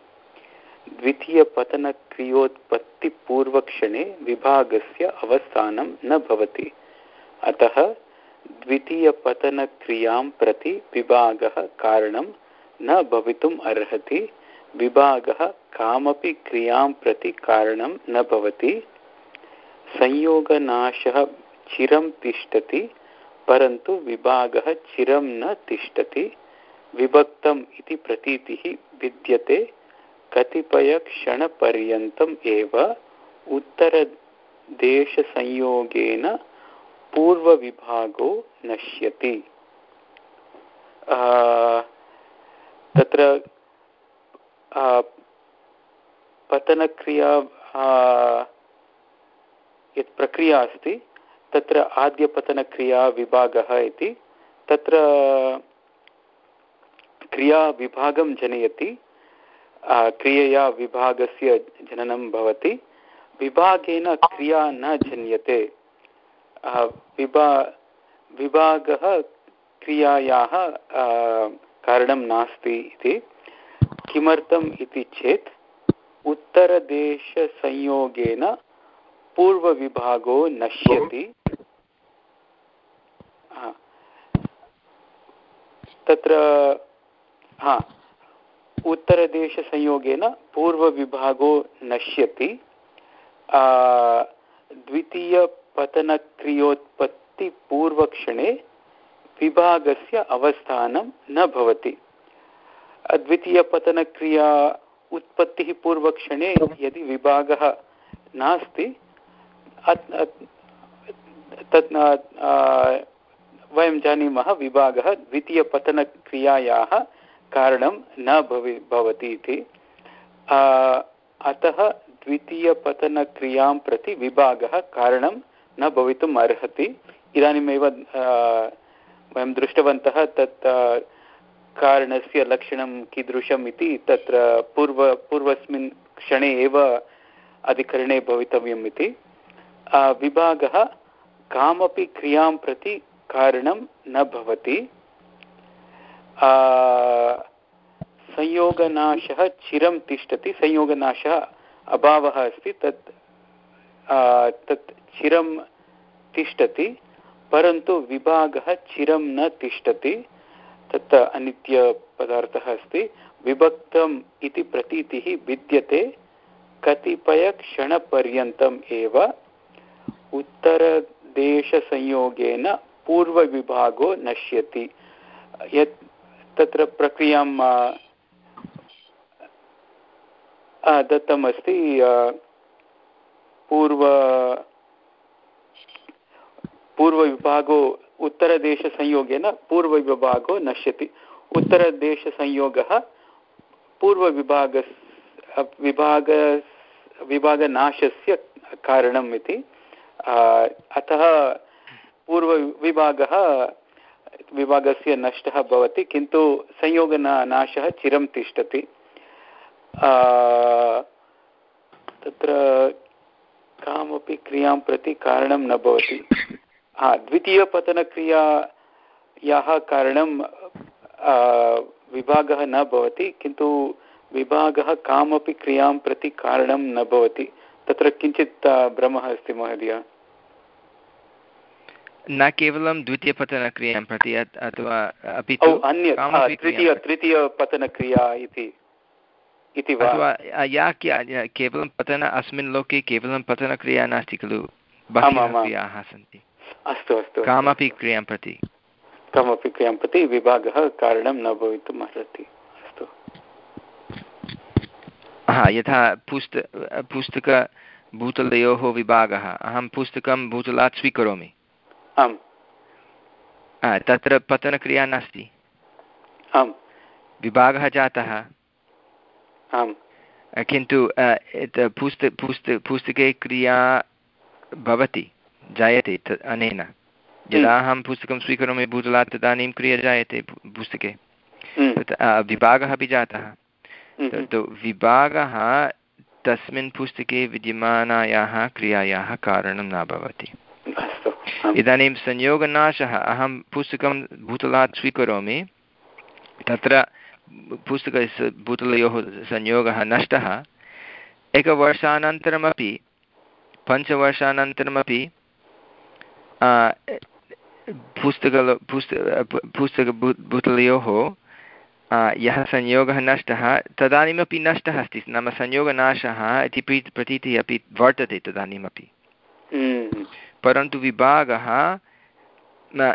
द्वितीयपतनक्रियोत्पत्तिपूर्वक्षणे विभागस्य अवस्थानं न भवति। अतः, द्वितीयपतनक्रियाँ प्रति विभागः कारणं न भवितुम् अर्हति। विभागः कामपि क्रियाँ प्रति कारणं न भवति। संयोगनाशः चिरं तिष्ठति, परन्तु विभागः चिरं न तिष्ठति। विभक्तम् इति प्रतीतिः विद्यते। कतिपयक्षणपर्यन्तम् एव उत्तरदेशसंयोगेन पूर्वविभागो नश्यति। तत्र पतनक्रिया यत् प्रक्रिया अस्ति, तत्र आद्यपतनक्रिया विभागः इति, तत्र क्रियाविभागं जनयति क्रियया विभागस्य जननं भवति, विभागेन क्रिया न जन्यते विभा, विभागः क्रियायाः कारणं नास्ति इति, किमर्थम् इति चेत् उत्तरदेशसंयोगेन पूर्वविभागो नश्यति। तत्र हा। उत्तरदेशसंयोगेन पूर्वविभागो नश्यति। द्वितीयपतनक्रियोत्पत्तिपूर्वक्षणे विभागस्य अवस्थानं न भवति। द्वितीयपतनक्रिया उत्पत्तिः पूर्वक्षणे यदि विभागः नास्ति तत् वयं जानीमः विभागः द्वितीयपतनक्रियायाः कारणं न भवि भवति इति। अतः द्वितीयपतनक्रियाँ प्रति विभागः कारणं न भवितुम् अर्हति। इदानीमेव वयं दृष्टवन्तः तत् कारणस्य लक्षणं कीदृशम् इति तत्र पूर्व, पूर्वस्मिन् क्षणे एव अधिकरणे भवितव्यम् इति। विभागः कामपि क्रियाँ प्रति कारणं न भवति। संयोगनाशः चिरं तिष्ठति, संयोगनाशः अभावः अस्ति, तत् तत् चिरं तिष्ठति, परन्तु विभागः चिरं न तिष्ठति। तत् अनित्यपदार्थः अस्ति। विभक्तम् इति प्रतीतिः विद्यते। कतिपयक्षणपर्यन्तम् एव उत्तरदेशसंयोगेन पूर्वविभागो नश्यति। यत् तत्र प्रक्रियाँ दत्तमस्ति पूर्व, पूर्वविभागो उत्तरदेशसंयोगेन पूर्वविभागो नश्यति। उत्तरदेशसंयोगः पूर्वविभाग विभाग विभागनाशस्य कारणम् इति। अतः पूर्वविभागः विभागस्य नष्टः भवति, किन्तु संयोगनाशः चिरं तिष्ठति। तत्र कामपि क्रियाँ प्रति कारणं न भवति। हा द्वितीयपतनक्रियायाः कारणं विभागः न भवति किन्तु विभागः कामपि क्रियाँ प्रति कारणं न भवति। तत्र किञ्चित् भ्रमः अस्ति महोदय। न केवलं द्वितीयपतनक्रियाँ प्रति अथवा अपि अन्य तृतीय तृतीयपतनक्रिया इति इति वा? या केवलं पतन अस्मिन् लोके केवलं पतनक्रिया नास्ति खलु बहवः क्रियाः सन्ति। अस्तु अस्तु कामपि क्रियाँ प्रति। कामपि क्रियाँ प्रति विभागः कारणं न भवितुम् अर्हति। अस्तु। हा यथा पुस्त पुस्तकभूतलयोः विभागः। अहं पुस्तकं भूतलात् स्वीकरोमि। आम्। तत्र पतनक्रिया नास्ति। आम्। विभागः जातः। आम्। किन्तु पुस्त पुस्त पुस्तके क्रिया भवति। जायते अनेन। यदा हम्म। अहं पुस्तकं स्वीकरोमि भूतलात् तदानीं क्रिया जायते पुस्तके। हम्म। विभागः अपि जातः। हम्म। तु विभागः तस्मिन् पुस्तके विद्यमानायाः क्रियायाः कारणं न भवति। इदानीं संयोगनाशः अहं पुस्तकं भूतलात् स्वीकरोमि तत्र पुस्तकस्य भूतलयोः संयोगः नष्टः। एकवर्षानन्तरमपि पञ्चवर्षानन्तरमपि पुस्तक पुस्तक पुस्तकभूतलयोः यः संयोगः नष्टः तदानीमपि नष्टः अस्ति नाम संयोगनाशः इति प्रतीतिः अपि वर्तते तदानीमपि। परन्तु विभागः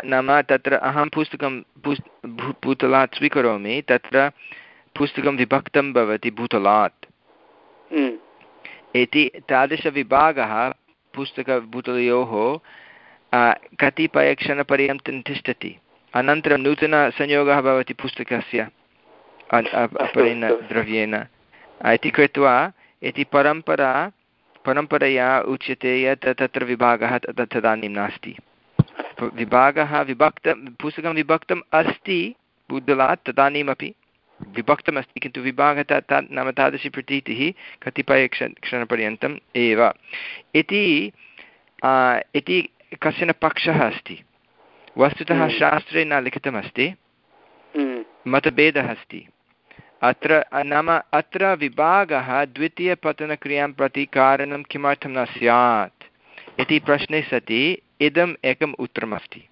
नाम तत्र अहं पुस्तकं पुस् भूतलात् स्वीकरोमि तत्र पुस्तकं विभक्तं भवति भूतलात्। इति तादृशविभागः पुस्तकभूतलयोः कतिपयक्षणपर्यन्तं तिष्ठति। अनन्तरं नूतनसंयोगः भवति पुस्तकस्य। अपरेण द्रव्येण। इति कृत्वा इति परम्परा परम्परया उच्यते यत् तत्र विभागः तदानीं नास्ति। विभागः विभक्तं पुस्तकं विभक्तम् अस्ति बुद्धलात् तदानीमपि विभक्तमस्ति किन्तु विभागः ता नाम तादृशी प्रतीतिः कतिपय क्ष क्षणपर्यन्तम् एव। इति इति कश्चन पक्षः अस्ति। वस्तुतः हम्म। शास्त्रे न लिखितमस्ति। हम्म। मतभेदः अस्ति। अत्र नाम अत्र विभागः द्वितीयपतनक्रियाँ प्रति कारणं किमर्थं न स्यात् इति प्रश्ने सति। इदम् एकम् उत्तरमस्ति।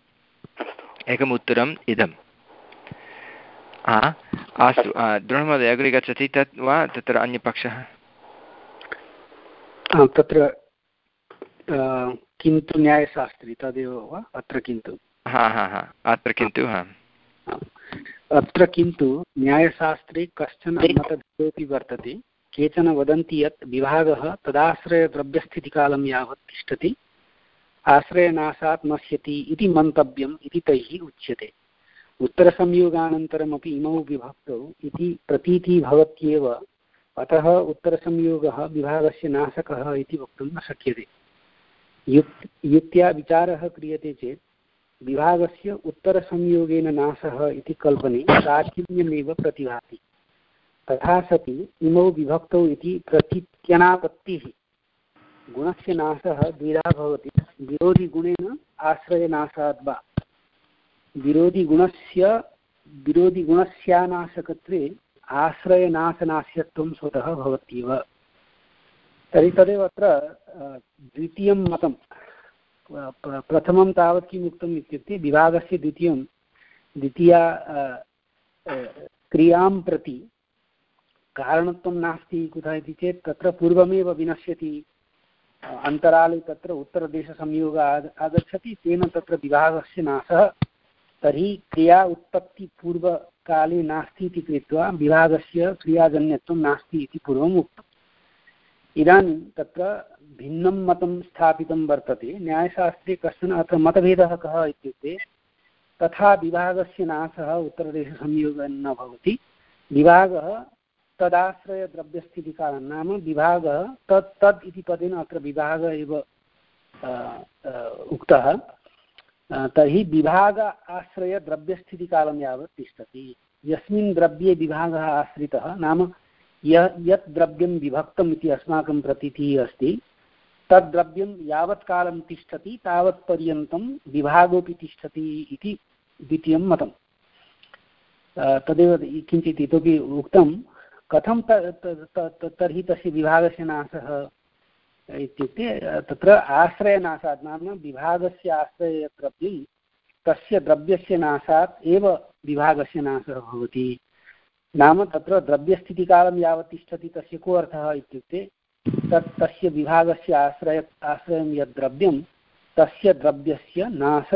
एकम् उत्तरम् इदम्। अस्तु द्रोणमहोदय अग्रे गच्छति। तत् वा तत्र अन्यपक्षः? तत्र किन्तु न्यायशास्त्री तदेव वा? अत्र किन्तु? हा हा हा अत्र किन्तु हा। अत्र किन्तु न्यायशास्त्रे कश्चन मतभेदोऽपि वर्तते केचन वदन्ति यत् विभागः तदाश्रयद्रव्यस्थितिकालं यावत् तिष्ठति आश्रयनाशात् नश्यति इति मन्तव्यम् इति तैः उच्यते। उत्तरसंयोगानन्तरमपि इमौ विभक्तौ इति प्रतीतिः भवत्येव अतः उत्तरसंयोगः विभागस्य नाशकः इति वक्तुं न शक्यते। युक् युक्त्या विचारः क्रियते चेत् विभागस्य उत्तरसंयोगेन नाशः इति कल्पने काठिन्यमेव प्रतिभाति। तथा सति इमौ विभक्तौ इति प्रतीत्यनापत्तिः गुणस्य नाशः द्विधा भवति। विरोधिगुणेन आश्रयनाशात् वा। विरोधिगुणस्य विरोधिगुणस्यानाशकत्वे आश्रयनाशनाश्यत्वं स्वतः भवत्येव। तर्हि तदेव अत्र द्वितीयं मतं प्रथमं तावत् किम् उक्तम् इत्युक्ते विभागस्य द्वितीयं, द्वितीया क्रियाँ प्रति कारणत्वं नास्ति कुतः इति चेत् तत्र पूर्वमेव विनश्यति अन्तराले तत्र उत्तरदेशसंयोगः आगच्छति, तेन तत्र विभागस्य नाशः, तर्हि क्रिया उत्पत्तिपूर्वकाले नास्ति इति कृत्वा विभागस्य क्रियाजन्यत्वं नास्ति इति पूर्वम् उक्तम्। इदानीं तत्र भिन्नं मतं स्थापितं वर्तते। न्यायशास्त्रे कश्चन अत्र मतभेदः कः इत्युक्ते, तथा विभागस्य नाशः उत्तरदेशसंयोगः न भवति। विभागः तदाश्रयद्रव्यस्थितिकालं नाम विभागः तत् तद् इति पदेन अत्र विभागः एव उक्तः। तर्हि विभाग आश्रयद्रव्यस्थितिकालं यावत् तिष्ठति। यस्मिन् द्रव्ये विभागः आश्रितः नाम यत् द्रव्यं विभक्तम् इति अस्माकं प्रतीतिः अस्ति, तद् द्रव्यं यावत् कालं तिष्ठति तावत्पर्यन्तं विभागोऽपि तिष्ठति इति द्वितीयं मतं। तदेव किञ्चित् इतोपि उक्तं, कथं तर्हि तस्य विभागस्य नाशः इत्युक्ते तत्र आश्रयनाशात्, नाम विभागस्य आश्रयद्रव्यं तस्य द्रव्यस्य नाशात् एव विभागस्य नाशः भवति। नाम तत्र द्रव्यस्थितिकालं यावत् तिष्ठति, तस्य को अर्थः इत्युक्ते, तत् तस्य विभागस्य आश्रय आश्रयं यद् द्रव्यं, तस्य द्रव्यस्य नाश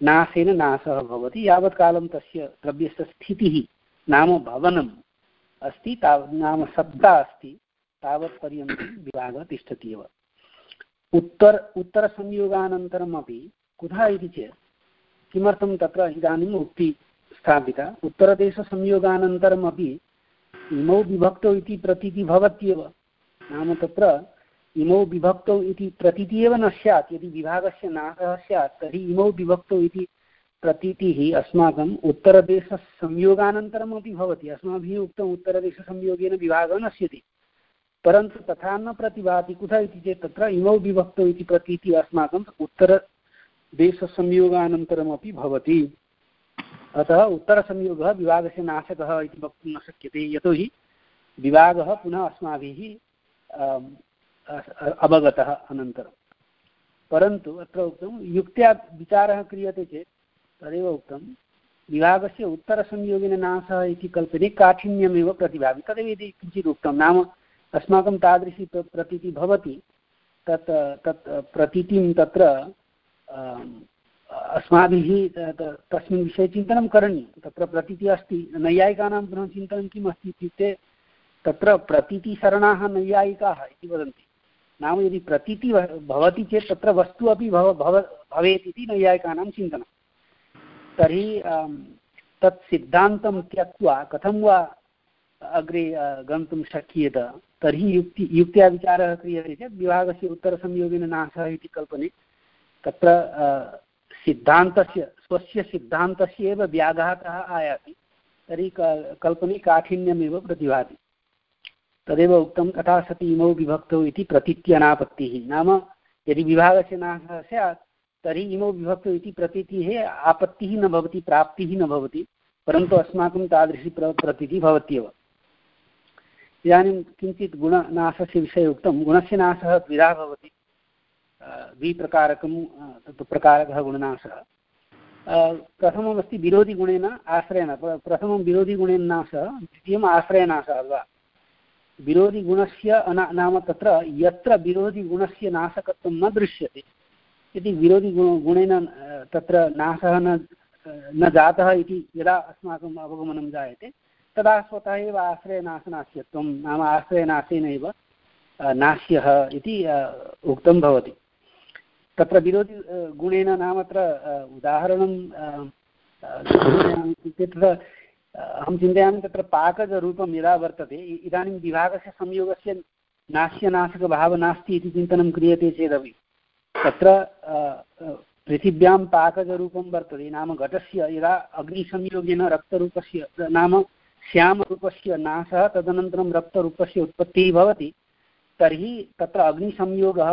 नाशेन नाशः भवति, यावत् कालं तस्य द्रव्यस्य स्थितिः नाम भवनम् अस्ति तावत् नाम सत्ता अस्ति तावत्पर्यन्तं विभागः तिष्ठति एव। उत्तर उत्तरसंयोगानन्तरमपि कुतः इति चेत्, किमर्थं तत्र इदानीम् उक्ति स्थापिता। उत्तरदेशसंयोगानन्तरमपि इमौ विभक्तौ इति प्रतीतिः भवत्येव। नाम तत्र इमौ विभक्तौ इति प्रतीतिः एव न स्यात्। यदि विभागस्य नाशः स्यात्, तर्हि इमौ विभक्तौ इति प्रतीतिः अस्माकम् उत्तरदेशसंयोगानन्तरमपि भवति। अस्माभिः उक्तम् उत्तरदेशसंयोगेन विभागः नश्यति। परन्तु तथा न प्रतिभाति कुतः इति चेत् तत्र इमौ विभक्तौ इति प्रतीतिः अस्माकम् उत्तरदेशसंयोगानन्तरमपि भवति। अतः उत्तरसंयोगः विभागस्य नाशकः इति वक्तुं न शक्यते। यतोहि विभागः पुनः अस्माभिः अवगतः अनन्तरं। परन्तु अत्र उक्तं युक्त्या विचारः क्रियते चेत् तदेव उक्तं विभागस्य उत्तरसंयोगेन नाशः इति कल्पने काठिन्यमेव प्रतिभाति। तदेव इति किञ्चित् उक्तं। नाम अस्माकं तादृशी प्रतीतिः भवति। तत् तत् प्रतीतिं तत्र अस्माभिः तस्मिन् विषये चिन्तनं करणीयं। तत्र प्रतीतिः अस्ति, नैयायिकानां पुनः चिन्तनं किम् अस्ति इत्युक्ते, तत्र प्रतीतिशरणाः नैयायिकाः इति वदन्ति। नाम यदि प्रतीतिः भवति चेत् तत्र वस्तु अपि भव भव, भवेत् इति नैयायिकानां चिन्तनं तर्हि तत् सिद्धान्तं त्यक्त्वा कथं वा अग्रे गन्तुं शक्येत, तर्हि युक्ति युक्त्या विचारः क्रियते चेत् विभागस्य उत्तरसंयोगेन नाशः इति कल्पने तत्र सिद्धान्तस्य, स्वस्य सिद्धान्तस्य एव व्याघातः आयाति, तर्हि कल्पने काठिन्यमेव प्रतिभाति। तदेव उक्तं तथा सति इमौ विभक्तौ इति प्रतीत्यनापत्तिः। नाम यदि विभागस्य नाशः स्यात्, तर्हि इमौ विभक्तौ इति प्रतीतिः, आपत्तिः न भवति, प्राप्तिः न भवति, परन्तु अस्माकं तादृशी प्र, प्रतीतिः भवत्येव। इदानीं किञ्चित् गुणनाशस्य विषये उक्तं, गुणस्य नाशः द्विधा भवति। द्विप्रकारकं तत् प्रकारकः गुणनाशः। प्रथममस्ति विरोधिगुणेन आश्रयेण प्रथमं विरोधिगुणेन नाशः, द्वितीयम् आश्रयनाशः वा विरोधिगुणस्य नाम तत्र यत्र विरोधिगुणस्य नाशकत्वं न दृश्यते। यदि विरोधिगुण गुणेन तत्र नाशः न न जातः इति यदा अस्माकम् अवगमनं जायते, तदा स्वतः एव आश्रयनाशनास्यत्वं, नाम आश्रयनाशेनैव नाश्यः इति उक्तं भवति। तत्र विरोधि गुणेन नाम अत्र उदाहरणं तत्र अहं चिन्तयामि तत्र पाकजरूपं यदा वर्तते इदानीं विभागस्य संयोगस्य नास्यनाशकभावः नास्ति इति चिन्तनं क्रियते चेदपि। तत्र पृथिव्यां पाकजरूपं वर्तते, नाम घटस्य यदा अग्निसंयोगेन रक्तरूपस्य, नाम श्यामरूपस्य नाशः, तदनन्तरं रक्तरूपस्य उत्पत्तिः भवति, तर्हि तत्र अग्निसंयोगः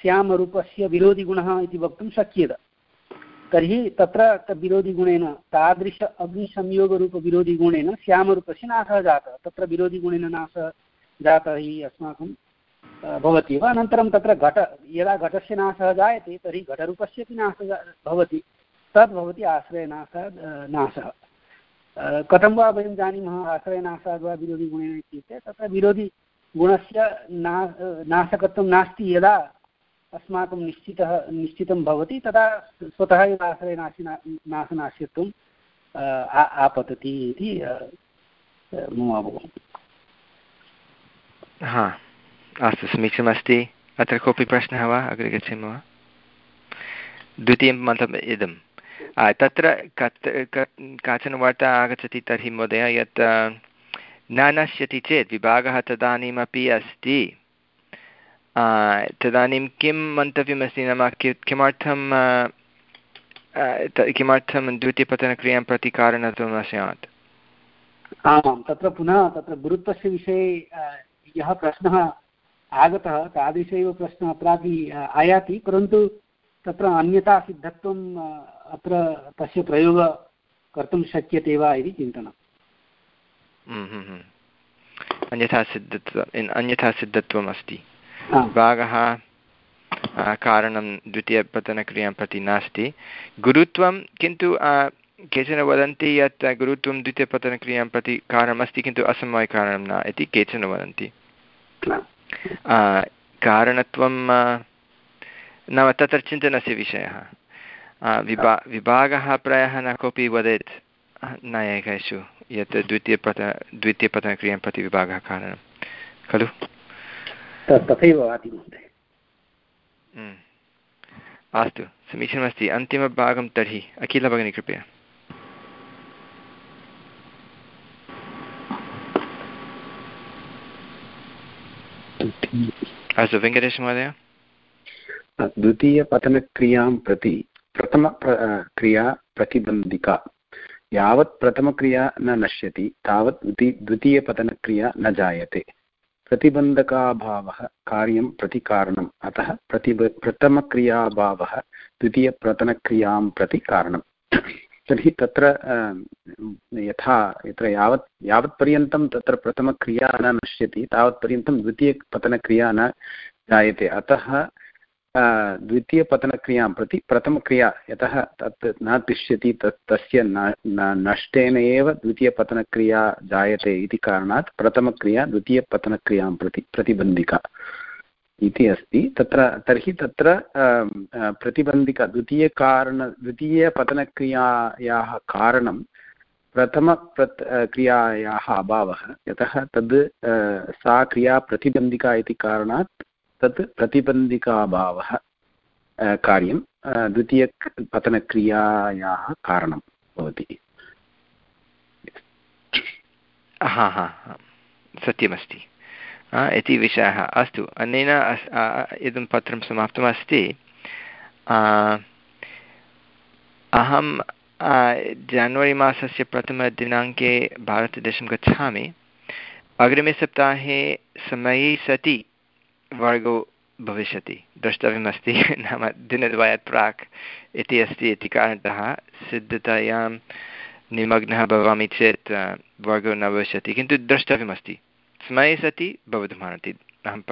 पूर्वश्यामरूपस्य विरोधिगुणः इति वक्तुं शक्यते। तर्हि तत्र विरोधिगुणेन, तादृश अग्निसंयोगरूपविरोधिगुणेन श्यामरूपस्य नाशः जातः। तत्र विरोधिगुणेन नाशः जातः हि अस्माकं भवति वा अनन्तरं तत्र घट, यदा घटस्य नाशः जायते, तर्हि घटरूपस्यपि नाशः भवति। तद् भवति आश्रयनाशात् नाशः कथं वा वयं जानीमः आश्रयनाशाद् वा विरोधिगुणेन इत्युक्ते, तत्र विरोधिगुणस्य ना नाशकत्वं नास्ति। यदा अस्माकं निश्चितः, निश्चितं भवति, तदा स्वतः एव आश्रयनाशि नाशनाश्यत्वम् आपतति इति मम अवगमनम् हा, अस्तु, समीचीनमस्ति। अत्र कोऽपि प्रश्नः वा? अग्रे गच्छामः वा? द्वितीयं मन्तव्यम् इदं तत्र कत् काचन वार्ता आगच्छति तर्हि महोदय, यत् न नश्यति चेत् विभागः तदानीमपि अस्ति। तदानीं किं मन्तव्यमस्ति नाम? किमर्थं किमर्थं द्वितीयपतनक्रियाँ प्रति कारणत्वं न स्यात् आमां तत्र पुनः तत्र गुरुत्वस्य विषये यः प्रश्नः आगतः तादृश एव प्रश्नः अत्रापि आयाति परन्तु तत्र अन्यथा सिद्धत्वम् अत्र तस्य प्रयोगः कर्तुं शक्यते वा इति चिन्तनम्। हम्म, हम्म, हम्म। अन्यथा सिद्धत्वम् अन्यथा सिद्धत्वम् अस्ति भागः कारणं द्वितीयपतनक्रियाँ प्रति नास्ति। गुरुत्वं किन्तु केचन वदन्ति यत् गुरुत्वं द्वितीयपतनक्रियाँ प्रति कारणमस्ति किन्तु असमवायकारणं न इति केचन वदन्ति। कारणत्वं नाम तत्र चिन्तनस्य विषयः। विभा विभागः प्रायः न कोऽपि वदेत् नायकेषु यत् द्वितीयपत द्वितीयपतनक्रियाँ प्रति विभागः कारणं। खलु? तथैव भाति महोदय। हम्म। अस्तु समीचीनमस्ति। अन्तिमभागं तर्हि। अखिलभगिनी कृपया। अस्तु वेङ्कटेशमहोदय द्वितीयपतनक्रियाँ प्रति प्रथम क्रिया प्रतिबन्धिका। यावत् प्रथमक्रिया न नश्यति तावत् द्वितीयपतनक्रिया न जायते। प्रतिबन्धकाभावः कार्यं प्रति कारणम् अतः प्रतिब प्रथमक्रियाभावः द्वितीयप्रथमक्रियाँ प्रति कारणं तर्हि तत्र यथा, यत्र यावत्, यावत्पर्यन्तं तत्र प्रथमक्रिया न नश्यति, तावत्पर्यन्तं द्वितीयपतनक्रिया न जायते। अतः द्वितीयपतनक्रियाँ प्रति प्रथमक्रिया यतः तत् न तिष्ठति तत् तस्य नष्टेन एव द्वितीयपतनक्रिया जायते इति कारणात् प्रथमक्रिया द्वितीयपतनक्रियाँ प्रति प्रतिबन्धिका इति अस्ति। तत्र तर्हि तत्र प्रतिबन्धिका द्वितीयकारण द्वितीयपतनक्रियायाः कारणं प्रथमप्रत् क्रियायाः अभावः। यतः तद् सा क्रिया प्रतिबन्धिका इति कारणात् तत् प्रतिबन्धिकाभावः कार्यं द्वितीयपतनक्रियायाः कारणं भवति। हा हा सत्यमस्ति। इति विषयः अस्तु। अनेन इदं पत्रं समाप्तमस्ति। अहं जान्वरि मासस्य प्रथमदिनाङ्के भारतदेशं गच्छामि। अग्रिमे सप्ताहे समये सति वर्गो भविष्यति द्रष्टव्यमस्ति नाम दिनद्वयात् प्राक् इति अस्ति इति कारणतः सिद्धतायां निमग्नः भवामि चेत् वर्गो न भविष्यति किन्तु द्रष्टव्यमस्ति स्मये सति भवितुमर्हति अहं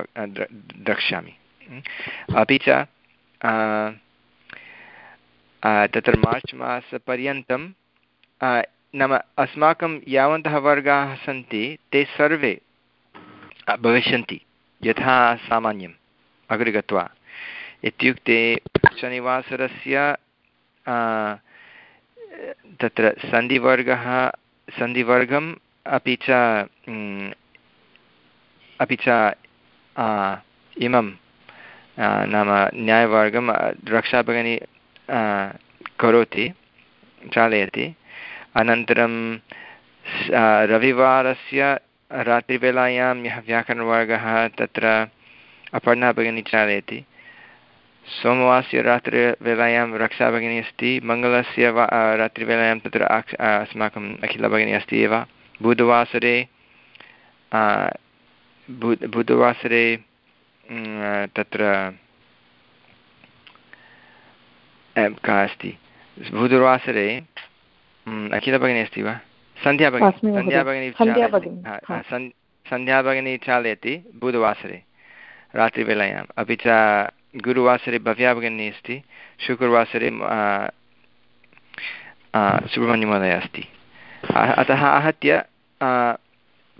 द्रक्ष्यामि अपि च तत्र मार्च् मासपर्यन्तं नाम अस्माकं यावन्तः वर्गाः सन्ति ते सर्वे भविष्यन्ति यथा सामान्यम्। अग्रे गत्वा। इत्युक्ते शनिवासरस्य तत्र सन्धिवर्गः, सन्धिवर्गम् अपि च अपि च इमं नाम न्यायवर्गं रक्षाभगिनी करोति, चालयति। अनन्तरं रविवारस्य रात्रिवेलायां यः व्याकरणवर्गः तत्र अपर्णा भगिनी चालयति। सोमवासस्य रात्रिवेलायां रक्षा भगिनी अस्ति, मङ्गलस्य वा रात्रिवेलायां तत्र अस्माकम् अखिला भगिनी अस्ति एव। बुधवासरे बुधवासरे तत्र का अस्ति? बुधवासरे अखिला भगिनी अस्ति वा? सन्ध्या भगिनी सन्ध्या भगिनी सन्ध्या भगिनी चालयति बुधवासरे रात्रिवेलायाम्। अपि च गुरुवासरे भव्या भगिनी अस्ति शुक्रवासरे सुब्रह्मण्यमहोदय अस्ति। अतः आहत्य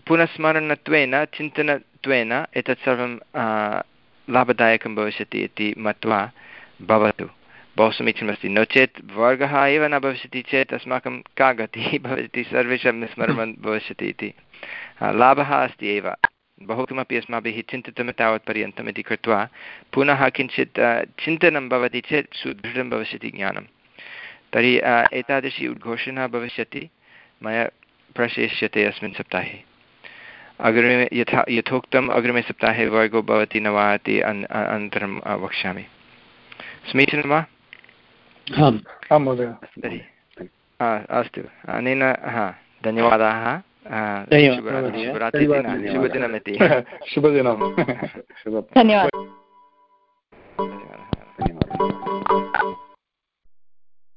पुनस्मरणत्वेन चिन्तनत्वेन एतत् सर्वं लाभदायकं भविष्यति इति मत्वा भवतु। बहु समीचीनमस्ति नो चेत् वर्गः एव न भविष्यति चेत् अस्माकं का गतिः भवति सर्वेषां विस्मरणं भविष्यति इति लाभः अस्ति एव बहु किमपि अस्माभिः चिन्तितं तावत्पर्यन्तम् इति कृत्वा पुनः किञ्चित् चिन्तनं भवति चेत् सुदृढं भविष्यति ज्ञानं तर्हि एतादृशी उद्घोषणा भविष्यति मया प्रशेष्यते अस्मिन् सप्ताहे अग्रिमे यथा यथोक्तम् अग्रिमे सप्ताहे वर्गो भवति न वा इति अनन्तरं वक्ष्यामि समीचीनं वा आं महोदय। तर्हि अस्तु। अनेन हा धन्यवादाः। शुभरात्रिदिनं शुभदिनमिति शुभदिनं धन्यवादः।